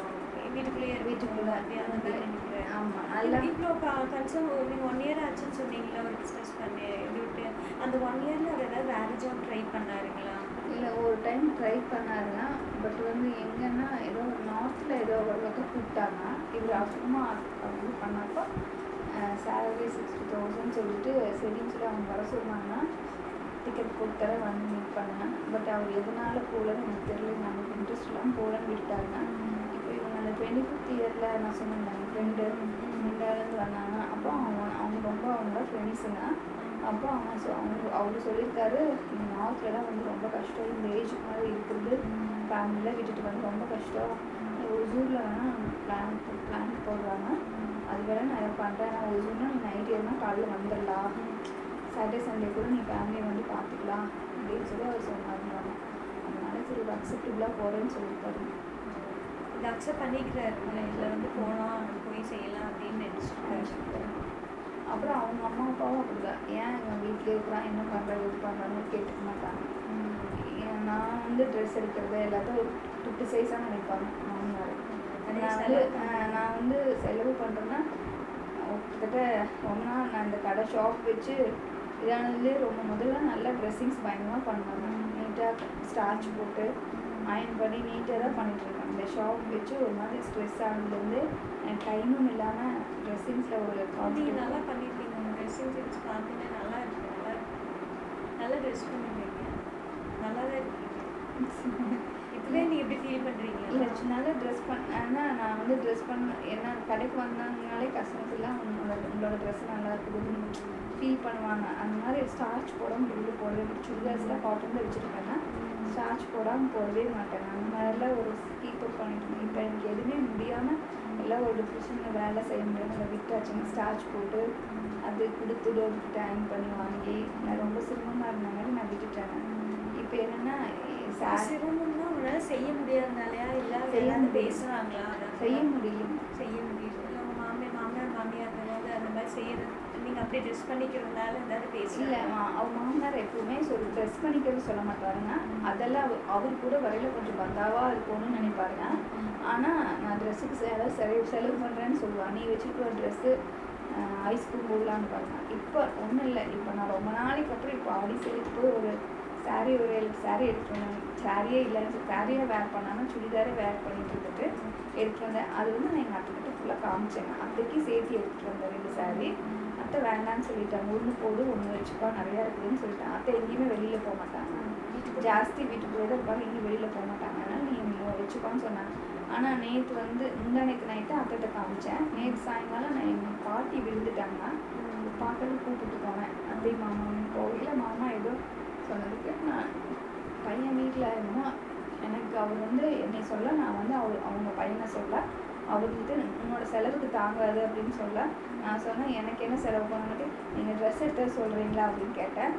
வீட்டுக்குள்ளேயே வீட்டுக்குள்ள அந்த மாதிரி ஆமாம் இவ்வளோ கன்சர்ன் நீங்கள் ஒன் இயர் ஆச்சுன்னு சொன்னீங்களா ஒரு பிஸ்னஸ் பண்ணி விட்டு? அந்த ஒன் இயரில் அவர் ஏதாவது வேறு ஜாப் ட்ரை பண்ணாருங்களா? இல்லை ஒரு டைம் ட்ரை பண்ணாருங்க பட் வந்து எங்கன்னா ஏதோ நார்த்தில் ஏதோ ஒரு பக்கம் கூப்பிட்டாங்க. இவர் அப்புறமா அப்படி பண்ணப்போ சேலரி சிக்ஸ்டி தௌசண்ட் சொல்லிட்டு சரின்னு சொல்லி அவங்க வர சொன்னாங்கன்னா டிக்கெட் கொடுத்தர வந்து மீட் பண்ணேன். பட் அவர் எதனால போகலன்னு எனக்கு தெரியல. நமக்கு இன்ட்ரெஸ்ட் இல்லாமல் போகலன்னு விட்டாங்க. இப்போ இவங்க அந்த டுவெண்ட்டி ஃபிஃப்த் இயரில் நான் சொன்னேன் என் ஃப்ரெண்டு இந்தியாவிலேருந்து வந்தாங்க. அப்போ அவங்க அவங்க ரொம்ப அவங்களோட ஃப்ரெண்ட்ஸுங்க அப்போ அவங்க சொ அவங்க அவர் சொல்லியிருக்காரு நார்த்லலாம் வந்து ரொம்ப கஷ்டம் இந்த ஏஜுக்கு மேலே இருக்கிறது. ஃபேமிலியில் விட்டுட்டு வந்து ரொம்ப கஷ்டம். ஒரு ஜூரில் வேணால் பிளான் பிளான் போடுறாங்க. அது வேணா நான் பண்ணுறேன் நான் ஒரு ஜூர்னா நீ நைட் இருந்தால் காலைல வந்துடலாம். சாட்டர்டே சண்டே கூட நீ ஃபேமிலியை வந்து பார்த்துக்கலாம் அப்படின்னு சொல்லி அவர் சொன்னாங்க அதனால சரி ஒரு அக்செப்டபுளாக போகிறேன்னு சொல்லியிருக்காரு இதை அக்செப்ட் பண்ணிக்கிறாரு இதில் வந்து போகலாம் போய் செய்யலாம் அப்படின்னு நினச்சிருக்காரு. அப்புறம் அவங்க அம்மா அப்பாவும் அப்படிதான். ஏன் இவன் வீட்டிலே இருக்கிறான்? என்ன பண்ணுறான் இது பண்ணுறான்னு கேட்டுக்க மாட்டாங்க. நான் வந்து ட்ரெஸ் எடுக்கிறது எல்லாத்தையும் ஃபிஃப்டி சைஸாக நினைப்பாங்க மாமியார் நான் வந்து நான் வந்து செலவு பண்ணுறேன்னா கிட்டத்தட்ட ஒன்றா நான் இந்த கடை ஷாப் வச்சு இதானதுலேயே ரொம்ப முதல்ல நல்லா ட்ரெஸ்ஸிங்ஸ் பயங்கரமாக பண்ணுவாங்க. நீட்டாக ஸ்டார்ச் போட்டு அயன் பண்ணி நீட்டாக தான் பண்ணிட்டு இருக்கேன் இந்த ஷாப் வச்சு ஒரு மாதிரி ஸ்ட்ரெஸ் ஆனதுலேருந்து எனக்கு டைமும் இல்லாமல் ட்ரெஸ்ஸிங்ஸில் ஒரு நீங்கள் நல்லா பண்ணியிருக்கீங்க உங்கள் ட்ரெஸ்ஸிங் சென்ஸ் பார்த்தீங்கன்னா நல்லா இருக்கு. நல்லா நல்லா ட்ரெஸ் பண்ணிருக்கீங்க. நல்லா தான் இருக்கீங்க இப்போவே நீங்கள் எப்படி ஃபீல் பண்ணுறீங்க நல்லா ட்ரெஸ் பண்ண நான் வந்து ட்ரெஸ் பண்ண என்ன கடைக்கு வந்தாங்கனாலே கஸ்டமர்ஸ் எல்லாம் உங்களோட உங்களோட ட்ரெஸ் நல்லா இருக்குதுன்னு ஃபீல் பண்ணுவாங்க. அந்த மாதிரி ஸ்டார்ச் போடாமல் வெளியே போடவே சுடிதார்ஸ்லாம் காட்டனில் வச்சுருக்கேன்னா ஸ்டார்ச் போடாமல் போடவே மாட்டேன். அந்த மாதிரிலாம் ஒரு கீப் அப் பண்ணிட்டு. இப்போ எனக்கு எதுவுமே முடியாமல் எல்லாம் ஒரு டிப்ரெஷனில் வேலை செய்ய முடியாமல் அதை விட்டாச்சுங்க ஸ்டார்ச் போட்டு அது கொடுத்து டோருக்கு டேங் பண்ணி வாங்கி நான் ரொம்ப சிரமமாக இருந்தங்காட்டி நான் விட்டுட்டேன். இப்போ என்னென்னா சார் சிரமம்னா உங்களால் செய்ய முடியாதனாலயா? இல்லை எல்லாரும். பேசுகிறாங்களா செய்ய முடியும் செய்ய முடியும் இல்லை உங்கள் மாமியார் மாமனார் மாமியார் ஏதாவது அந்த மாதிரி செய்யறது நீங்கள் அப்படியே ட்ரெஸ் பண்ணிக்கிறதுனால ஏதாவது இல்லை பேசல அவங்க மாமனார் எப்பவுமே சொல் ட்ரெஸ் பண்ணிக்கிறது சொல்ல மாட்டாருங்க அதெல்லாம் அவர் அவர் கூட வரையில கொஞ்சம் பந்தாவாக இருக்கணும்னு நினைப்பாருங்க. ஆனால் நான் ட்ரெஸ்ஸுக்கு செலவு செலவு செலவு பண்ணுறேன்னு சொல்லுவான் நீ வச்சுருக்க ட்ரெஸ்ஸு ஐஸ்கிரீம் போடலான்னு பாருங்க. இப்போ ஒன்றும் இல்லை. இப்போ நான் ரொம்ப நாளைக்கு அப்புறம் இப்போ சேலுக்கு போய் ஒரு saree ஒரு saree எடுத்துட்டு வந்தேன் சாரியே இல்லை சாரியே வேர் பண்ணாமல் சுடிதாரே வேர் பண்ணிட்டு இருந்துட்டு எடுத்துட்டு வந்தேன் அது வந்து நான் எங்கள் அத்தைக்கிட்ட ஃபுல்லாக காமிச்சேங்க. அத்தைக்கு சேர்த்து எடுத்துட்டு வந்தேன் ரெண்டு saree. அத்தை வேண்டாம்னு சொல்லிட்டாங்க. ஒன்று போடு ஒன்று வச்சுப்பா நிறையா இருக்குதுன்னு சொல்லிட்டாங்க. அத்தை எங்கேயுமே வெளியில் போக மாட்டாங்க. ஜாஸ்தி வீட்டுக்குள்ளே தான் இருப்பாங்க எங்கேயும் வெளியில் போக மாட்டாங்க. அதனால் நீ இங்கே வச்சுப்பான்னு சொன்னாங்க. ஆனால் நேற்று வந்து முந்தா நேற்று நைட்டு அத்தைகிட்ட காமிச்சேன். நேற்று சாயங்காலம் நான் எங்கள் பாட்டி விழுந்துட்டாங்க பார்க்கறது கூப்பிட்டு போனேன். அத்தை மாமான்னு போகையில் மாமா ஏதோ சொன்னதுக்கு நான் பையன் வீட்டில் இருந்தால் எனக்கு அவர் வந்து என்னை சொல்ல நான் வந்து அவர் அவங்க பையனை சொல்ல அவர்கிட்ட உன்னோட செலவுக்கு தாங்காது அப்படின்னு சொல்ல நான் சொன்னேன். எனக்கு என்ன செலவு பண்ணணுட்டு நீங்கள் ட்ரெஸ் எடுத்து சொல்கிறீங்களா அப்படின்னு கேட்டேன்.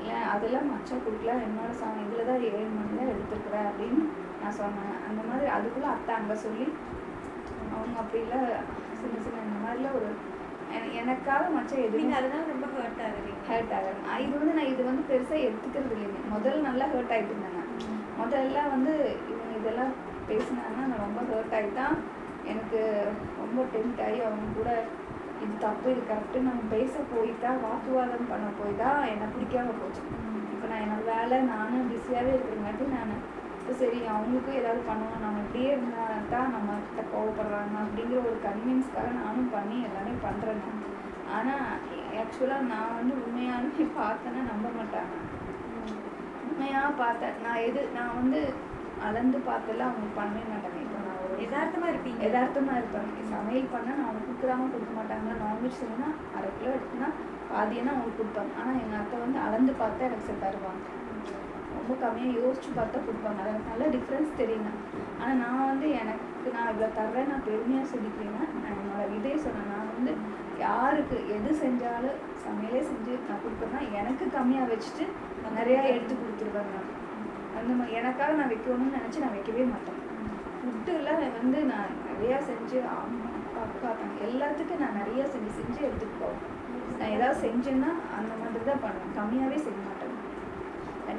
இல்லை அதெல்லாம் மச்சம் கொடுக்கல. என்னோட சா இதில் தான் ஏழு மணியில் எடுத்துருக்குறேன் அப்படின்னு நான் சொன்னேன். அந்த மாதிரி அதுக்குள்ளே அத்தை அங்கே சொல்லி அவங்க அப்படிலாம் சின்ன சின்ன இந்த மாதிரிலாம் ஒரு எனக்காக மச்சம் எதுவுமே அதனால ரொம்ப ஹர்ட் ஆகுறீங்க. ஹர்ட் ஆகுது நான் இது வந்து நான் இது வந்து பெருசாக எடுத்துக்கிறது இல்லைங்க. முதல்ல நல்லா ஹர்ட் ஆகிட்டு இருந்தேங்க முதல்ல வந்து இவங்க இதெல்லாம் பேசினாங்கன்னா நான் ரொம்ப ஹர்ட் ஆகிட்டான் எனக்கு ரொம்ப டெம்ட் ஆகி அவங்க கூட இது தப்பு இது கரெக்டு நம்ம பேச போய் தான் வாக்குவாதம் பண்ண போய் தான் என்னை பிடிக்காம போச்சு. இப்போ நான் என்னோட வேலை நானும் பிஸியாகவே இருக்கிறங்காட்டி நான் சரி அவங்களுக்கும் ஏதாவது பண்ணணும். நம்ம இப்படியே இருந்தால் தான் நம்ம கிட்ட கோவப்படுறாங்க அப்படிங்கிற ஒரு கன்வீன்ஸ்க்காக நானும் பண்ணி எல்லாமே பண்ணுறேங்க ஆனால் ஆக்சுவலாக நான் வந்து உண்மையாலுமே பார்த்தேன்னா நம்ப மாட்டாங்க. உண்மையாக பார்த்தேன். நான் எது நான் வந்து அளந்து பார்த்தெல்லாம் அவங்க பண்ணவே மாட்டாங்க. இப்போ நான் ஒரு யதார்த்தமா இருப்பீங்க. யதார்த்தமாக இருப்பாங்க சமையல் பண்ணால் நான் அவனுக்கு கொடுக்குறாம கொடுக்க மாட்டாங்க. நான்வெஜ் செய்யணும்னா அரை கிலோ எடுத்துனா பாதியனா அவங்களுக்கு கொடுப்பாங்க. ஆனால் எங்கள் அத்தை வந்து அளந்து பார்த்தா எனக்கு தருவாங்க ரொம்ப கம்மியாக யோசிச்சு பார்த்தா கொடுப்பாங்க. அது நல்ல டிஃப்ரென்ஸ் தெரியுங்க. ஆனால் நான் வந்து எனக்கு நான் இவ்வளோ தர்றேன் நான் பெருமையாக சொல்லிக்கிறேன்னா நான் என்னோட இதே சொன்னேன். நான் வந்து யாருக்கு எது செஞ்சாலும் சமையலே செஞ்சு நான் கொடுப்பேன்னா எனக்கு கம்மியாக வச்சுட்டு நான் நிறையா எடுத்து கொடுத்துருவேன் நான் அந்த மாதிரி எனக்காக நான் வைக்கணும்னு நினச்சி நான் வைக்கவே மாட்டேன். ஃபுட்டுலாம் வந்து நான் நிறையா செஞ்சு அம்மா அப்பா அக்கா தங்க எல்லாத்துக்கும் நான் நிறையா செஞ்சு செஞ்சு எடுத்துட்டு போவேன். நான் ஏதாவது செஞ்சேன்னா அந்த மாதிரி தான் பண்ணுவேன். கம்மியாகவே செய்வேன்.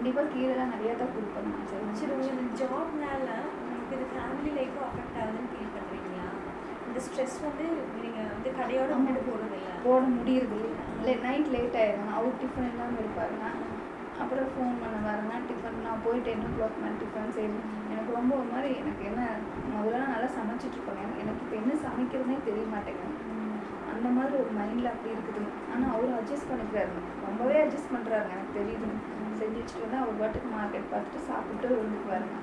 கண்டிப்பாக கீழெலாம் நிறையா தான் நான் சரி உங்களுக்கு ஜாப்னால உங்களுக்கு இது ஃபேமிலி லைஃப்பும் அஃபெக்ட் ஆகுதுன்னு ஃபீல் பண்ணுறீங்களா இந்த ஸ்ட்ரெஸ் வந்து நீங்கள் வந்து கடையோட போகிறது இல்லை போட முடியறது இல்லை. நைட் லேட் ஆயிடும் அவர் டிஃபன் இல்லாமல் இருப்பாருங்க அப்புறம் ஃபோன் பண்ண வரேன்னா டிஃபன் நான் போய் டென் ஓ கிளாக் மேலே டிஃபன் செய்யணும் எனக்கு ரொம்ப ஒரு மாதிரி எனக்கு என்ன முதல்ல நல்லா சமைச்சிட்டு இருப்பாங்க எனக்கு இப்போ என்ன சமைக்கிறதுனே தெரிய மாட்டேங்குது. அந்த மாதிரி ஒரு மைண்டில் அப்படி இருக்குது. ஆனால் அவர் அட்ஜஸ்ட் பண்ணிக்கிறாரு. ரொம்பவே அட்ஜஸ்ட் பண்ணுறாருங்க எனக்கு தெரியுது. செஞ்சு வச்சுட்டு வந்து அவர் பாட்டுக்கு மார்க்கெட் பார்த்துட்டு சாப்பிட்டு வந்துக்குவாருங்க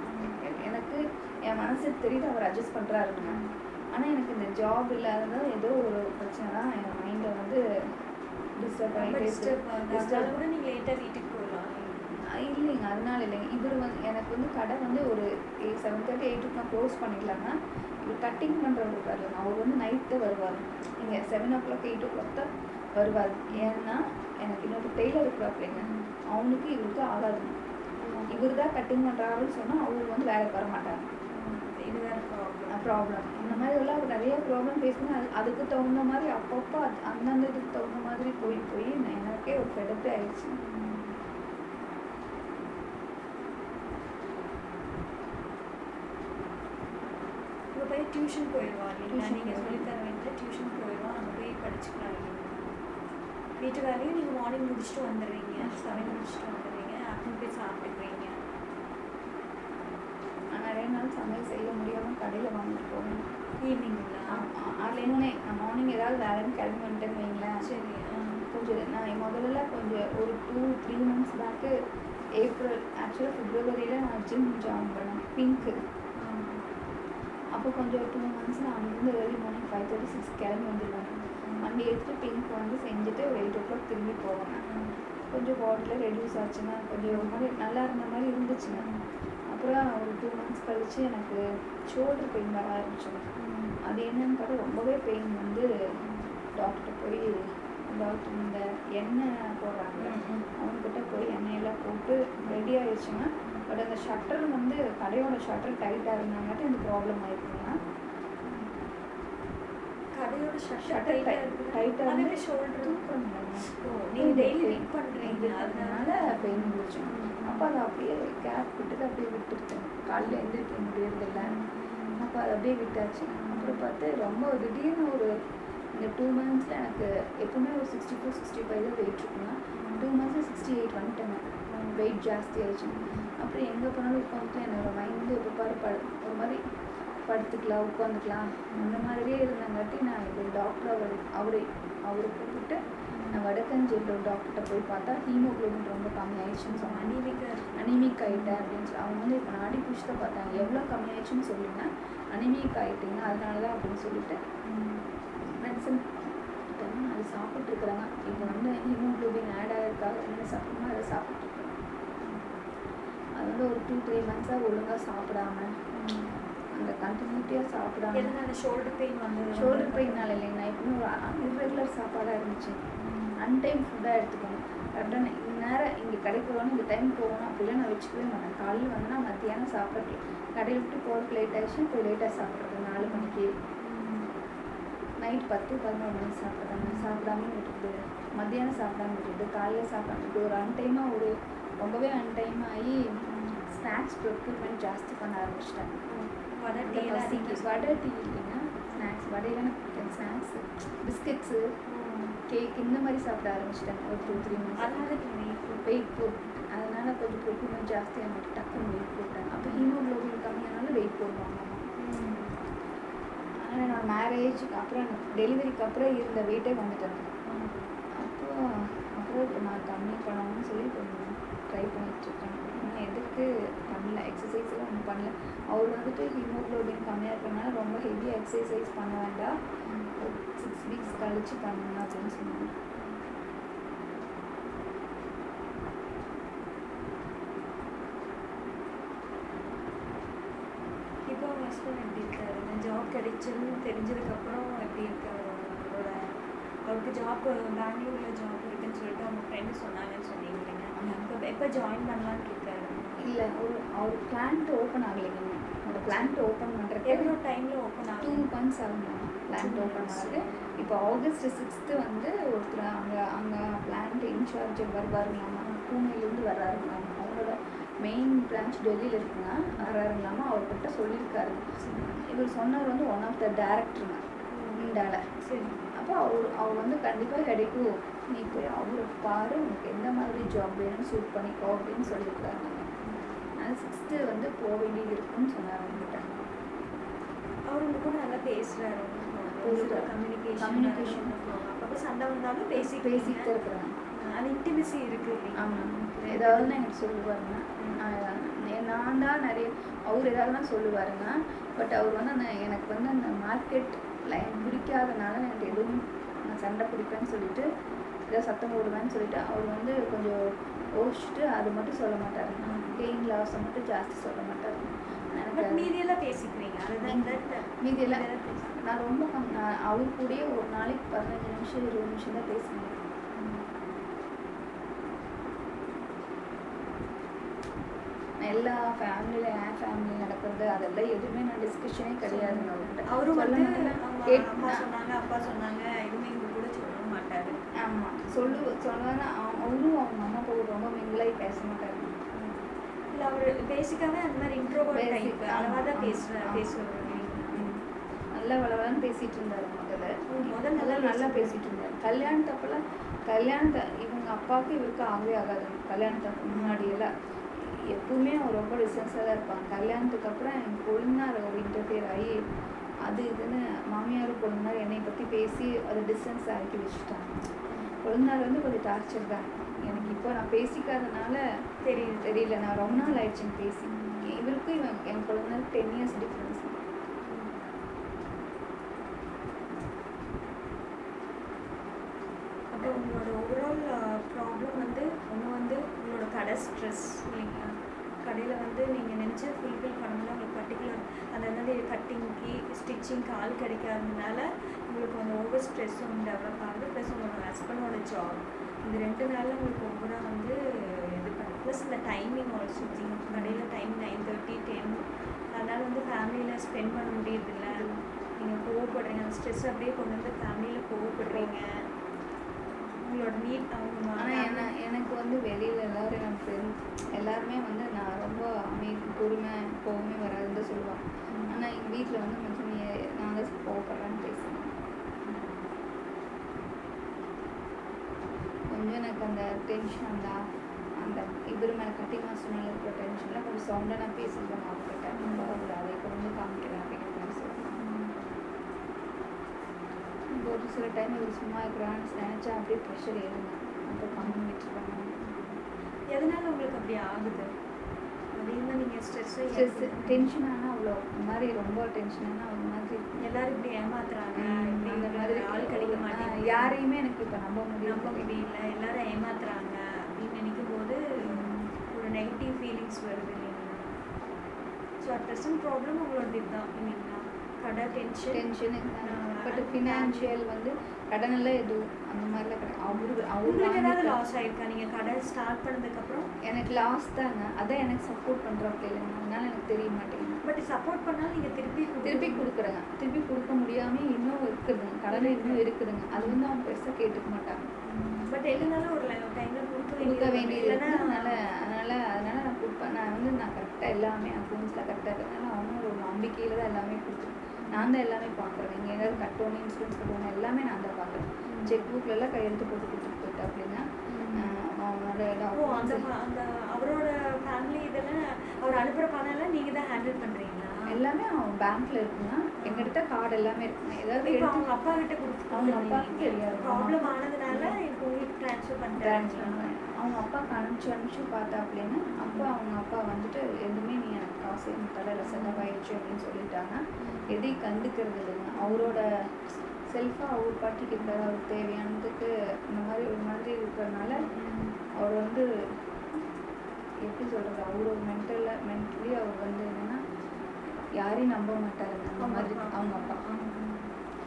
எனக்கு என் மனசுக்கு தெரியுது அவர் அட்ஜஸ்ட் பண்ணுறாருங்க ஆனால் எனக்கு இந்த ஜாப் இல்லாததால் ஏதோ ஒரு பிரச்சனை தான் என் மைண்டை வந்து டிஸ்டர்ப் பண்ணிட்டு டிஸ்டர்ப் டிஸ்டர்ப் கூட நீங்கள் லேட்டாக வீட்டுக்கு போகலாம். இல்லைங்க அதனால இல்லைங்க. இவர் வந்து எனக்கு வந்து கடை வந்து ஒரு செவன் தேர்ட்டி எயிட் க்ளோஸ் பண்ணிக்கலாம்னா இவர் கட்டிங் பண்ணுறவர் இருக்காருங்க அவர் வந்து நைட் தான் வருவார். இங்கே seven o'clock eight o'clock தான் வருவார். ஏன்னா எனக்கு இன்னொரு டெய்லர் இருக்கிறாப்லைங்க. அவனுக்கு இவருக்கு ஆகாதுங்க இவர் தான் கட்டிங் பண்ணுறாருன்னு சொன்னால் அவர் வந்து வேலைக்கு வர மாட்டாங்க. இதுதான் ப்ராப்ளம் இந்த மாதிரி எல்லாம் நிறைய ப்ராப்ளம் பேசுனா அது அதுக்கு தகுந்த மாதிரி அப்பப்போ அது அந்தந்த இதுக்கு தகுந்த மாதிரி போய் போய் எனக்கே ஒரு ஃபெடப்பே ஆயிடுச்சு. இப்போ போய் டியூஷன் போயிடுவா இல்லைங்களா? Tuition நீங்கள். சொல்லித்தர வேண்டிய டியூஷன் போயிடுவா அங்கே போய் படிச்சுக்கலாம் வீட்டு வேலையும் நீங்கள் மார்னிங் முடிச்சுட்டு வந்துடுறீங்க சமையல் முடிச்சுட்டு வந்துடுறீங்க ஆஃப்டர்நூன் போய் சாப்பிட்டுக்கிறீங்க நான் நிறைய நாள் சமையல் செய்ய முடியாமல் கடையில் வாங்கிட்டு போவேன். ஈவினிங்களா அதுலேருந்தே நான் மார்னிங் ஏதாவது வேலைன்னு கிளம்பி வந்துட்டேன்னு வைங்களேன். சரி. கொஞ்சம் நான் முதல்ல கொஞ்சம் ஒரு two three months back April ஆக்சுவலாக ஃபிப்ரவரியில் நான் ஜிம் ஜாயின் பண்ணேன் பிங்க்கு. அப்போ கொஞ்சம் டூ மந்த்ஸ் நான் அங்கேருந்து early morning five thirty six கிளம்பி வந்துடுவேன் அப்படி எடுத்துகிட்டு பிங்க் வந்து செஞ்சுட்டு எயிட் ஓ கிளாக் திரும்பி போவேன். கொஞ்சம் பாடியில் ரெடியூஸ் ஆச்சுன்னா கொஞ்சம் ஒரு மாதிரி நல்லா இருந்த மாதிரி இருந்துச்சுன்னா அப்புறம் ஒரு டூ மந்த்ஸ் கழித்து எனக்கு ஷோல்டர் பெயின் வர ஆரம்பிச்சது அது என்னன்னு பார்த்தா ரொம்பவே பெயின் வந்து டாக்டர் போய் டாக்டர் இந்த எண்ணெய் போடுறாங்க. அவங்கக்கிட்ட போய் எண்ணெயெல்லாம் போட்டு ரெடி ஆயிடுச்சுன்னா பட் அந்த ஷட்டர் வந்து கடையோட ஷட்டர் டைட்டாக இருந்தாங்காட்டி அந்த ப்ராப்ளம் ஆயிருக்குங்க கடையோட Shutter ஷட்டர் டைட் டைட்டாக ஷோல்டர் நீங்கள் டெய்லி வெயிட் பண்ணுறீங்க அதனால பெயின் இருந்துச்சு அப்போ அதை அப்படியே கேப் விட்டுட்டு அப்படியே விட்டுருச்சேன் காலையில் எந்திரிக்க முடியறதில்ல அப்போ அதை அப்படியே விட்டாச்சு அப்புறம் பார்த்து ரொம்ப திடீர்னு ஒரு இந்த டூ மந்த்ஸில் எனக்கு எப்பவுமே ஒரு சிக்ஸ்டி ஃபோர் சிக்ஸ்டி ஃபைவ் தான் வெயிட் இருக்குன்னா டூ மந்த்ஸில் சிக்ஸ்டி எயிட் வந்துட்டேங்க வெயிட் ஜாஸ்தி ஆயிடுச்சு அப்புறம் எங்கே போனாலும் போட்டு என்னோடய மைண்டு இப்போ பாரு ஒரு மாதிரி படுத்துக்கலாம் உட்காந்துக்கலாம் அந்த மாதிரியே இருந்தங்காட்டி நான் இப்போ டாக்டர் அவர் அவரை அவரை கூப்பிட்டு நான் வடக்கஞ்சேரியில் ஒரு டாக்டர்கிட்ட போய் பார்த்தா ஹீமோகுளோபின் ரொம்ப கம்மி ஆயிடுச்சுன்னு சொன்னாங்க. அனீமிக்காக இருக்கு அனிமிக் ஆகிட்டேன் அப்படின்னு சொல்லி அவங்க வந்து இப்போ நாடி பிடிச்சி தான் பார்த்தாங்க. எவ்வளோ கம்மி ஆயிடுச்சுன்னு சொல்லுங்க. அனிமிக் ஆகிட்டீங்க அதனால தான் அப்படின்னு சொல்லிட்டு மெடிசன் அது சாப்பிட்ருக்குறாங்க இப்போ வந்து ஹீமோகுளோபின் ஆட் ஆகிருக்காக என்ன சாப்பிடணுமோ அதை சாப்பிட்ருக்குறேன் அது வந்து ஒரு டூ த்ரீ மந்த்ஸாக ஒழுங்காக சாப்பிடாம. அந்த கண்டினியூட்டியாக சாப்பிடாம எதனால? ஷோல்டர் பெயின் வந்தது ஷோல்டர் பெயினால் இல்லைங்க நான் எப்பவுமே ஒரு இர்ரெகுலர் சாப்பாடாக இருந்துச்சு. அன்டைம் ஃபுட்டாக எடுத்துக்கணும் கரெக்டாக இந்நேரம் இங்கே கடைக்கு போகணும் இந்த டைம் போகணும். அப்படிலாம் நான் வச்சுக்கவே மாட்டேன். காலையில் வந்தேன்னா மத்தியானம் சாப்பிட்றது. கடையில் விட்டு போகிறதுக்கு லேட் ஆயிடுச்சு போய் லேட்டாக சாப்பிட்றது. நாலு மணிக்கு. நைட் பத்து பதினோரு மணிக்கு சாப்பிட்றாங்க சாப்பிடாம விட்டுட்டு மத்தியானம் சாப்பிடாம விட்டுட்டு காலையில் சாப்பிடாம ஒரு அன்டைமாக ஒரு ரொம்பவே அன்டைம் ஆகி ஸ்நாக்ஸ் ப்ரொக்யூர்மெண்ட் ஜாஸ்தி பண்ண ஆரம்பிச்சிட்டேன். வடை டீ எல்லாம் வடை டீ இல்லைன்னா ஸ்நாக்ஸ் வடையில ஸ்நாக்ஸு பிஸ்கெட்ஸு கேக் இந்த மாதிரி சாப்பிட ஆரம்பிச்சிட்டேன் ஒரு டூ த்ரீ அதனால மந்த்ஸ் போட்டு- வெயிட் போட்டு. அதனால கொஞ்சம் ப்ரொக்யூர்மெண்ட் ஜாஸ்தியாக எனக்கு டக்குன்னு வெயிட் போட்டேன் அப்போ ஹீமோக்ளோபின் கம்மியானாலும் வெயிட் போடுவாங்க. ஆனால் நான் மேரேஜுக்கு அப்புறம் டெலிவரிக்கு அப்புறம் இருந்த வெயிட்டே வந்துட்டேன். அப்போ அப்புறம் நான் கம்மி பண்ணணும்னு சொல்லி கொஞ்சம் ட்ரை பண்ணிட்டுருக்கேன் நான் எதுக்கு பண்ணல? எக்ஸசைஸ் எல்லாம் ஒன்றும் பண்ணல. அவர் வந்துட்டு ஹீமோக்ளோபின் கம்மியாக இருக்கனால ரொம்ப ஹெவியாக எக்ஸசைஸ் பண்ண வேண்டாம். சிக்ஸ் வீக்ஸ் கழிச்சு பண்ணுங்க அப்படின்னு சொன்னாங்க. இப்போ உங்க ஹஸ்பண்ட் எப்படி இருக்காரு? ஜாப் கிடைச்சுன்னு தெரிஞ்சதுக்கப்புறம் எப்படி இருக்காரு? அவரோட அவருக்கு ஜாப் பெங்களூர்ல ஜாப் இருக்குன்னு சொல்லிட்டு அவங்க ஃப்ரெண்டு சொன்னாங்கன்னு சொன்னீங்க இல்லைங்க இப்போ எப்போ ஜாயின் பண்ணலான்னு இல்லை ஒரு அவர் பிளான்ட் ஓப்பன் ஆகலைங்க அந்த பிளான்ட் ஓப்பன் பண்ணுறதுக்கு எவ்வளோ டைமில் ஓப்பன் டூ ஆகும் மந்த்ஸ் ஆகும் பிளான்ட் ஓப்பன். ஆகுது இப்போ ஆகஸ்ட் சிக்ஸ்த்து வந்து ஒருத்தர் அங்கே அங்கே பிளான்ட் இன்சார்ஜ் வருவாருங்களாமா பூனேலேருந்து வர்றாருங்களாமா அவங்களோட மெயின் பிரான்ச் டெல்லியில் இருக்குங்க வர்றாருங்களாமா அவர்கிட்ட சொல்லியிருக்காரு. இவர் சொன்னவர் வந்து ஒன் ஆஃப் த டேரக்டருங்க இண்டால சரி. அப்போ அவர் அவர் வந்து கண்டிப்பாக கிடைக்கும் நீ போய் அவரை பாரு. உனக்கு எந்த மாதிரி ஜாப் வேணும்னு சூட் பண்ணிக்கோ அப்படின்னு சொல்லியிருக்காங்க அதனால் சிக்ஸ்த்து வந்து போக வேண்டியது இருக்குன்னு சொன்னார் அவங்ககிட்ட அவர் உங்க கூட நல்லா பேசுறாரு. Communication Communication. அப்பப்போ சண்டை வந்தாலும் பேசி பேசிக்கிட்டே இருக்கிறாங்க. அது இன்டிமெசி இருக்கு ஆமாம் ஏதாவதுன்னா எனக்கு சொல்லுவாருங்க. ஆஹ் நான் தான் நிறைய அவர் ஏதாவதுனா சொல்லுவாருங்க. பட் அவர் வந்து அந்த எனக்கு வந்து அந்த மார்க்கெட் லைன் பிடிக்காதனால எனக்கு எதுவும் நான் சண்டை பிடிப்பேன்னு சொல்லிட்டு ஏதோ சத்தம் போடுவேன்னு சொல்லிட்டு அவர் வந்து கொஞ்சம் யோசிச்சுட்டு அது மட்டும் சொல்ல மாட்டாருங்க கெயின் லாஸை மட்டும் ஜாஸ்தி சொல்ல மாட்டாரு. எனக்கு மீதியெல்லாம் பேசிக்கிறீங்க. அதுதான் மீதியெல்லாம் நான் ரொம்ப அவர் கூடயே ஒரு நாளைக்கு பதினஞ்சு நிமிஷம் இருபது நிமிஷம் தான் எல்லா ஃபேமிலியில் என் ஃபேமிலி நடக்கிறது அதெல்லாம் எதுவுமே நான் டிஸ்கஷனே அவர்கிட்ட. அவரும் வந்து அம்மா சொன்னாங்க அப்பா சொன்னாங்க எதுவுமே எங்க கூட சொல்ல மாட்டாரு. ஆமாம் சொல்லு சொல்லுவேன்னா அவரும் அவங்க அம்மா கூட ரொம்ப மிங்கிளாகி பேச மாட்டாரு இல்ல அவர் பேசிக்காவே அந்த மாதிரி இன்ட்ரோவர்ட் டைப் ஆமா, அளவா தான் ஆமா. பேசுவார். நல்லா வளவலன்னு பேசிட்டு இருந்தாரு முதல்ல. முதல்ல நல்லா நல்லா பேசிட்டு இருந்தாரு. கல்யாணத்தப்பெல்லாம் கல்யாணத்தை இவங்க அப்பாவுக்கு இவருக்கு ஆகவே ஆகாது. கல்யாணத்துக்கு முன்னாடி எல்லாம் எப்பவுமே அவங்க ரொம்ப டிஸ்டன்ஸாக தான் இருப்பாங்க. கல்யாணத்துக்கு அப்புறம் என் கொழுந்தார் ஒரு இன்டர்ஃபியர் ஆகி அது இதுன்னு மாமியார் கொழுந்தார் என்னை பற்றி பேசி அதை டிஸ்டன்ஸ் ஆக்கி வச்சுட்டாங்க. கொழுந்தார் வந்து கொஞ்சம் டார்ச்சர் தான். எனக்கு இப்போ நான் பேசிக்காதனால தெரியல தெரியல. நான் ரொம்ப நாள் ஆயிடுச்சுங்க பேசி. இவருக்கும் இவன் என் குழந்தைக்கு டென் இயர்ஸ் டிஃப்ரென்ஸ் அப்போ உங்களோட ஓவரால் ப்ராப்ளம் வந்து ஒன்று வந்து உங்களோட கடை ஸ்ட்ரெஸ் இல்லைங்களா? கடையில் வந்து நீங்கள் நினச்சி ஃபுல்ஃபில் பண்ணணும்னா உங்களுக்கு பர்டிகுலர் அந்த கட்டிங்க்கு ஸ்டிச்சிங்க்கு ஆள் கிடைக்காததுனால உங்களுக்கு அந்த ஓவர் ஸ்ட்ரெஸ்ஸும் டெவலப் ஆகுது. ப்ளஸ் உங்களோட ஹஸ்பண்டோட ஜாப் இந்த ரெண்டு நாளில் உங்களுக்கு ஓவராக வந்து இது ப்ளஸ் இந்த டைமிங் ஆல்சோ கடையில் டைம் நைன் தேர்ட்டி டென் அதனால் வந்து ஃபேமிலியில் ஸ்பெண்ட் பண்ண முடியறதில்ல. நீங்கள் கோவப்படுறீங்க. அந்த ஸ்ட்ரெஸ் அப்படியே கொண்டு வந்து ஃபேமிலியில் கோவப்படுறீங்க. உங்களோட நீட் அவங்க ஆனால் என்ன எனக்கு வந்து வெளியில் எல்லாரும் என் ஃப்ரெண்ட் எல்லாருமே வந்து நான் ரொம்ப அமைதி பொறுமை கோவமே வராதுன்னு தான் சொல்லுவாங்க. ஆனால் எங்கள் வீட்டில் வந்து தான் கோவப்படுறேன்னு பேசுவேன் கொஞ்சம் எனக்கு அந்த டென்ஷன் அந்த அந்த இவர் மேலே கட்டி மாசம் மேலே இருக்கிற டென்ஷனில் கொஞ்சம் சவுண்டாக நான் பேசிக்கிறேன் அவர்கிட்ட ரொம்ப அவர் அதை கொஞ்சம் காமிக்கிறேன். அப்படிங்கிற மாதிரி சொல்லுவேன் ஒரு சில டைம் இவர் சும்மா இருக்கிறான்னு நினச்சா அப்படியே ப்ரெஷர் ஏறுங்க. அப்போ கம்மி விட்டுருவாங்க. எதனால உங்களுக்கு அப்படி ஆகுது? அதிகமாக நீங்கள் ஸ்ட்ரெஸ்ஸை ஸ்ட்ரெஸ் டென்ஷன் ஆனால் அவ்வளோ. இந்த மாதிரி ரொம்ப டென்ஷன் ஆனால் ஒரு மாதிரி எல்லாரும் இப்படி ஏமாத்துறாங்க இந்த மாதிரி ஆள் கிடைக்க ஆ, மாட்டேங்குது. யாரையுமே எனக்கு இப்போ நம்ப நம்ப முடியல. எல்லாரும் ஏமாத்துறாங்க அப்படின்னு நினைக்கும் போது ஒரு நெகட்டிவ் ஃபீலிங்ஸ் வருது இல்லைங்களா? ஸோ அட் ப்ரெசன்ட் ப்ராப்ளம் உங்களோட இதுதான் இல்லைங்களா? கடை டென்ஷன் டென்ஷன் பட் ஃபினான்ஷியல் வந்து கடனெல்லாம் எதுவும் அந்த மாதிரிலாம் கிடையாது. அவரு அவர் உங்களுக்கு ஏதாவது லாஸ் ஆயிருக்கா? நீங்கள் கடை ஸ்டார்ட் பண்ணதுக்கப்புறம்? எனக்கு லாஸ் தாங்க. அதான் எனக்கு சப்போர்ட் பண்ணுறப்ப இல்லைங்க அதனால எனக்கு தெரிய மாட்டேங்குது. பட் சப்போர்ட் பண்ணால் நீங்கள் திருப்பி. திருப்பி கொடுக்குறேங்க. திருப்பி கொடுக்க முடியாம இன்னும் இருக்குதுங்க. கடனை இன்னும் இருக்குதுங்க. அது வந்து அவங்க பெருசாக கேட்டுக்க மாட்டாங்க. பட் எதுனாலும் ஒரு டைம்ல கொடுக்க கொடுக்க வேண்டியது. அதனால அதனால அதனால நான் கொடுப்பேன். நான் வந்து நான் கரெக்டாக எல்லாமே அக்கௌண்ட்ஸில் கரெக்டாக இருக்கிறதுனால அவங்க ஒரு நம்பிக்கையில் தான் எல்லாமே கொடுத்துருக்கேன் நான் தான் எல்லாமே பார்க்குறேன். நீங்கள் ஏதாவது கட்டணும் இன்சூரன்ஸ் கட்டணும் எல்லாமே நான் தான் பார்க்குறேன். செக் புக்லலாம் கையெழுத்து போட்டு கொடுத்துட்டு போயிட்டா அப்படின்னா ஓ அந்த அந்த அவரோட ஃபேமிலி இதெல்லாம் அவர் அனுப்புற பணம் எல்லாம் நீங்க தான் ஹேண்டில் பண்றீங்களா? எல்லாமே அவன் பேங்க்ல இருக்குங்க. எங்கிட்ட கார்டு எல்லாமே இருக்குங்க. ஏதாவது இப்போ எடுத்து அவங்க அப்பா கிட்ட கொடுத்து அவங்க அப்பாவுக்கு தெரியாது. ப்ராப்ளம் ஆனதுனால இப்போ உங்களுக்கு ட்ரான்ஸ்ஃபர் பண்ணிட்டாங்க. அவங்க அப்பாவுக்கு அனுப்பிச்சு அனுப்பிச்சு பார்த்தா அப்படின்னு அப்போ அவங்க அப்பா வந்துட்டு எதுவுமே நீ எனக்கு காசு என் தலையில் செலவாயிடுச்சு அப்படின்னு சொல்லிட்டாங்க. எதையும் கண்டுக்கிறது இல்லைங்க. அவரோட செல்ஃபாக அவர் பாட்டுக்கு இருந்தார். அவருக்கு தேவையானதுக்கு இந்த மாதிரி ஒரு மாதிரி இருக்கிறதுனால அவர் வந்து எப்படி சொல்கிறது அவர் ஒரு மென்டலில் மென்டலி அவர் வந்து என்னென்னா யாரையும் நம்ப மாட்டாருங்க அந்த மாதிரி அவங்க அப்பா.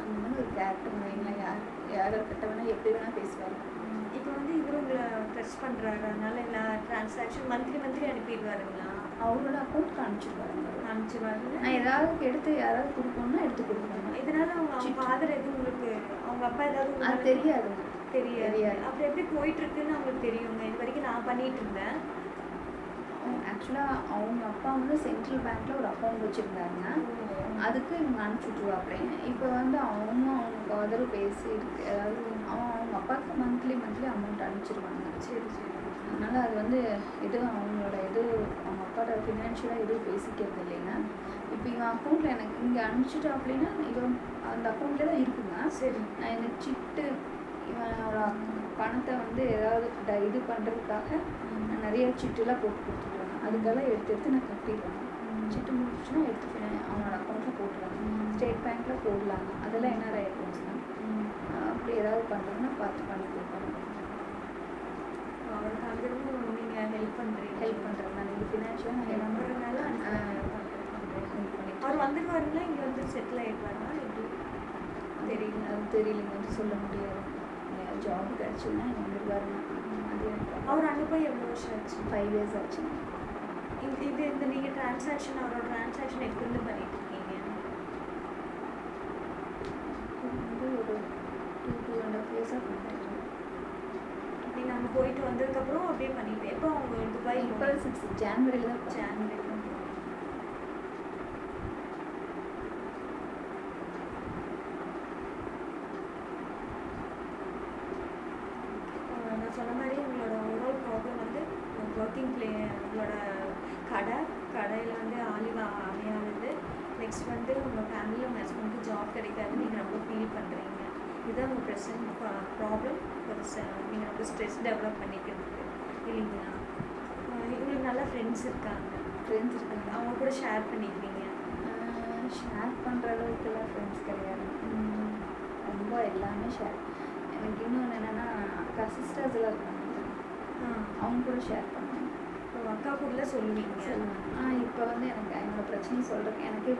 அந்த மாதிரி ஒரு கேரக்டர் வைங்களேன் யார் யார்கிட்ட வேணால் எப்படி வேணால் பேசுவார். இப்போ வந்து இவரு உங்களை ட்ரெஸ் பண்ணுறாரு அதனால எல்லா ட்ரான்சாக்ஷன் மந்த்லி மந்த்லி அனுப்பிடுவாருங்களா? அவரோட அக்கௌண்ட்க்கு அனுப்பிச்சிருவாருங்க அனுப்பிச்சிடுவாரு நான் ஏதாவது எடுத்து யாராவது கொடுக்கணும்னா எடுத்து கொடுப்பேன் இதனால அவங்க ஃபாதர் எதுவும் உங்களுக்கு அவங்க அப்பா ஏதாவது அது தெரியாதுங்க தெரியாது. அப்புறம் எப்படி போயிட்டு இருக்குன்னு அவங்களுக்கு தெரியுங்க. இது வரைக்கும் நான் பண்ணிட்டு இருந்தேன் ஆக்சுவலாக அவங்க அப்பா வந்து சென்ட்ரல் பேங்க்கில் ஒரு அக்கௌண்ட் வச்சுருந்தாங்க. அதுக்கு இவங்க அனுப்பிச்சுட்ருவாப்பிள்ளைங்க இப்போ வந்து அவங்க அவங்க ஃபாதரும் பேசி இருக்கு அதாவது அவன் அவங்க அப்பாவுக்கு மந்த்லி மந்த்லி அமௌண்ட் அனுப்பிச்சிருவாங்க. சரி சரி. அதனால் அது வந்து எதுவும் அவங்களோட இது அவங்க அப்பாவோட ஃபினான்ஷியலாக எதுவும் பேசிக்கிறது இல்லைங்க. இப்போ இவன் அக்கௌண்ட்டில் எனக்கு இங்கே அனுப்பிச்சிட்டோம் அப்படின்னா இவன் அந்த அக்கௌண்ட்டில் தான் இருக்குங்க. சரி. நான் இந்த சிட்டு இவனோட பணத்தை வந்து ஏதாவது இது பண்ணுறதுக்காக நான் நிறைய சிட்டுலாம் போட்டு கொடுத்துருவேன். அதுக்கெல்லாம் எடுத்து எடுத்து நான் கட்டிடுவேன். சிட்டு முடிச்சுன்னா எடுத்து ஃபினா- அவனோட அக்கௌண்ட்டில் போட்டுருவேன். ஸ்டேட் பேங்க்கில் போடலாங்க அதெல்லாம் என்ன ஆகிடுச்சுங்க அப்படி ஏதாவது பண்ணுறதுன்னா பார்த்து பண்ணி கொடுப்பாங்க அவருக்கு அங்கிருந்து நீங்க ஹெல்ப் பண்றீங்க? ஹெல்ப் பண்ணுறேன் நான் நீங்கள் ஃபினான்ஷியலாக நான் நம்புறதுனால அவர் வந்துருவாருங்களா? இங்க வந்து செட்டில் ஆயிடுவாரா? எப்படி? தெரியல. அது தெரியலைங்க. வந்து சொல்ல முடியாது. ஜாப் கிடச்சுன்னா வந்துருவாருங்க அது எனக்கு அவர் போய் எவ்வளோ வருஷம் ஆச்சு? ஃபைவ் இயர்ஸ் ஆச்சு. இது இது இந்த நீங்க டிரான்சாக்ஷன் அவரோட டிரான்சாக்ஷன் எப்படி இருந்து பண்ணிட்டு இருக்கீங்க வந்து ஒரு டூ டூ அண்ட் ஹாஃப் இயர்ஸாக பண்ணிட்டு நீங்க அங்க போயிட்டு வந்ததுக்கப்புறம் அப்படியே பண்ணிட்டு எப்போ அவங்க துபாய் இப்போ சிக்ஸ் ஜான்வரியில் தான். ஜான்வரி நான் சொன்ன மாதிரி உங்களோட ஓவரால் ப்ராப்ளம் வந்து ஒர்க்கிங் பிளே உங்களோட கடை கடையில் வந்து ஆலிவா அமையானது நெக்ஸ்ட் வந்து உங்கள் ஃபேமிலியில் உங்கள் ஹஸ்பண்டுக்கு ஜாப் கிடைக்காது நீங்கள் ரொம்ப ஃபீல் பண்ணுறீங்க இதுதான் உங்கள் ப்ரெசன்ட் ப்ராப்ளம் ஒரு நீங்கள் ரொம்ப ஸ்ட்ரெஸ் டெவலப் பண்ணிக்கிறதுக்கு. இல்லைங்களா? உங்களுக்கு நல்ல ஃப்ரெண்ட்ஸ் இருக்காங்க. ஃப்ரெண்ட்ஸ் இருக்காங்க. அவங்க கூட ஷேர் பண்ணிக்குவீங்க ஷேர் பண்ணுற அளவுக்குலாம் ஃப்ரெண்ட்ஸ் கிடையாது. ரொம்ப எல்லாமே ஷேர் எனக்கு இன்னொன்று என்னென்னா அக்கா சிஸ்டர்ஸ் எல்லாம் இருக்காங்க. அவங்க கூட ஷேர் பண்ணுவேன். அக்கா கூட சொல்லுவீங்க? ஆ இப்போ வந்து எனக்கு என்னோட பிரச்சனையும் சொல்கிறேன் எனக்கு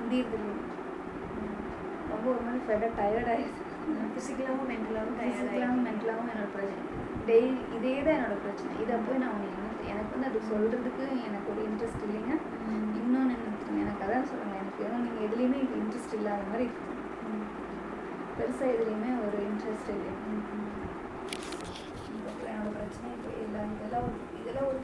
முடியுது ரொம்ப ஒரு மாதிரி ஃபெடாக டயர்ட் ஆயிடுச்சு ஃபிசிக்கலாகவும் மென்டலாகவும் ஃபிசிக்கலாகவும் மென்டலாகவும் என்னோட பிரச்சனை. டெய்லி இதே தான் என்னோட பிரச்சனை. இதை போய் நான் உனக்கு என்ன- எனக்கு வந்து அது சொல்கிறதுக்கு எனக்கு ஒரு இன்ட்ரெஸ்ட் இல்லைங்க. இன்னொன்று? எனக்கு அதான் சொல்லுங்கள் எனக்கு எதுவும் நீங்கள் எதுலேயுமே இன்ட்ரெஸ்ட் இல்லாத மாதிரி இருக்கு. பெருசாக எதுலேயுமே ஒரு இன்ட்ரெஸ்ட் இல்லை இதுக்கப்புறம் என்னோட பிரச்சனை இப்போ எல்லா இதெல்லாம் ஒரு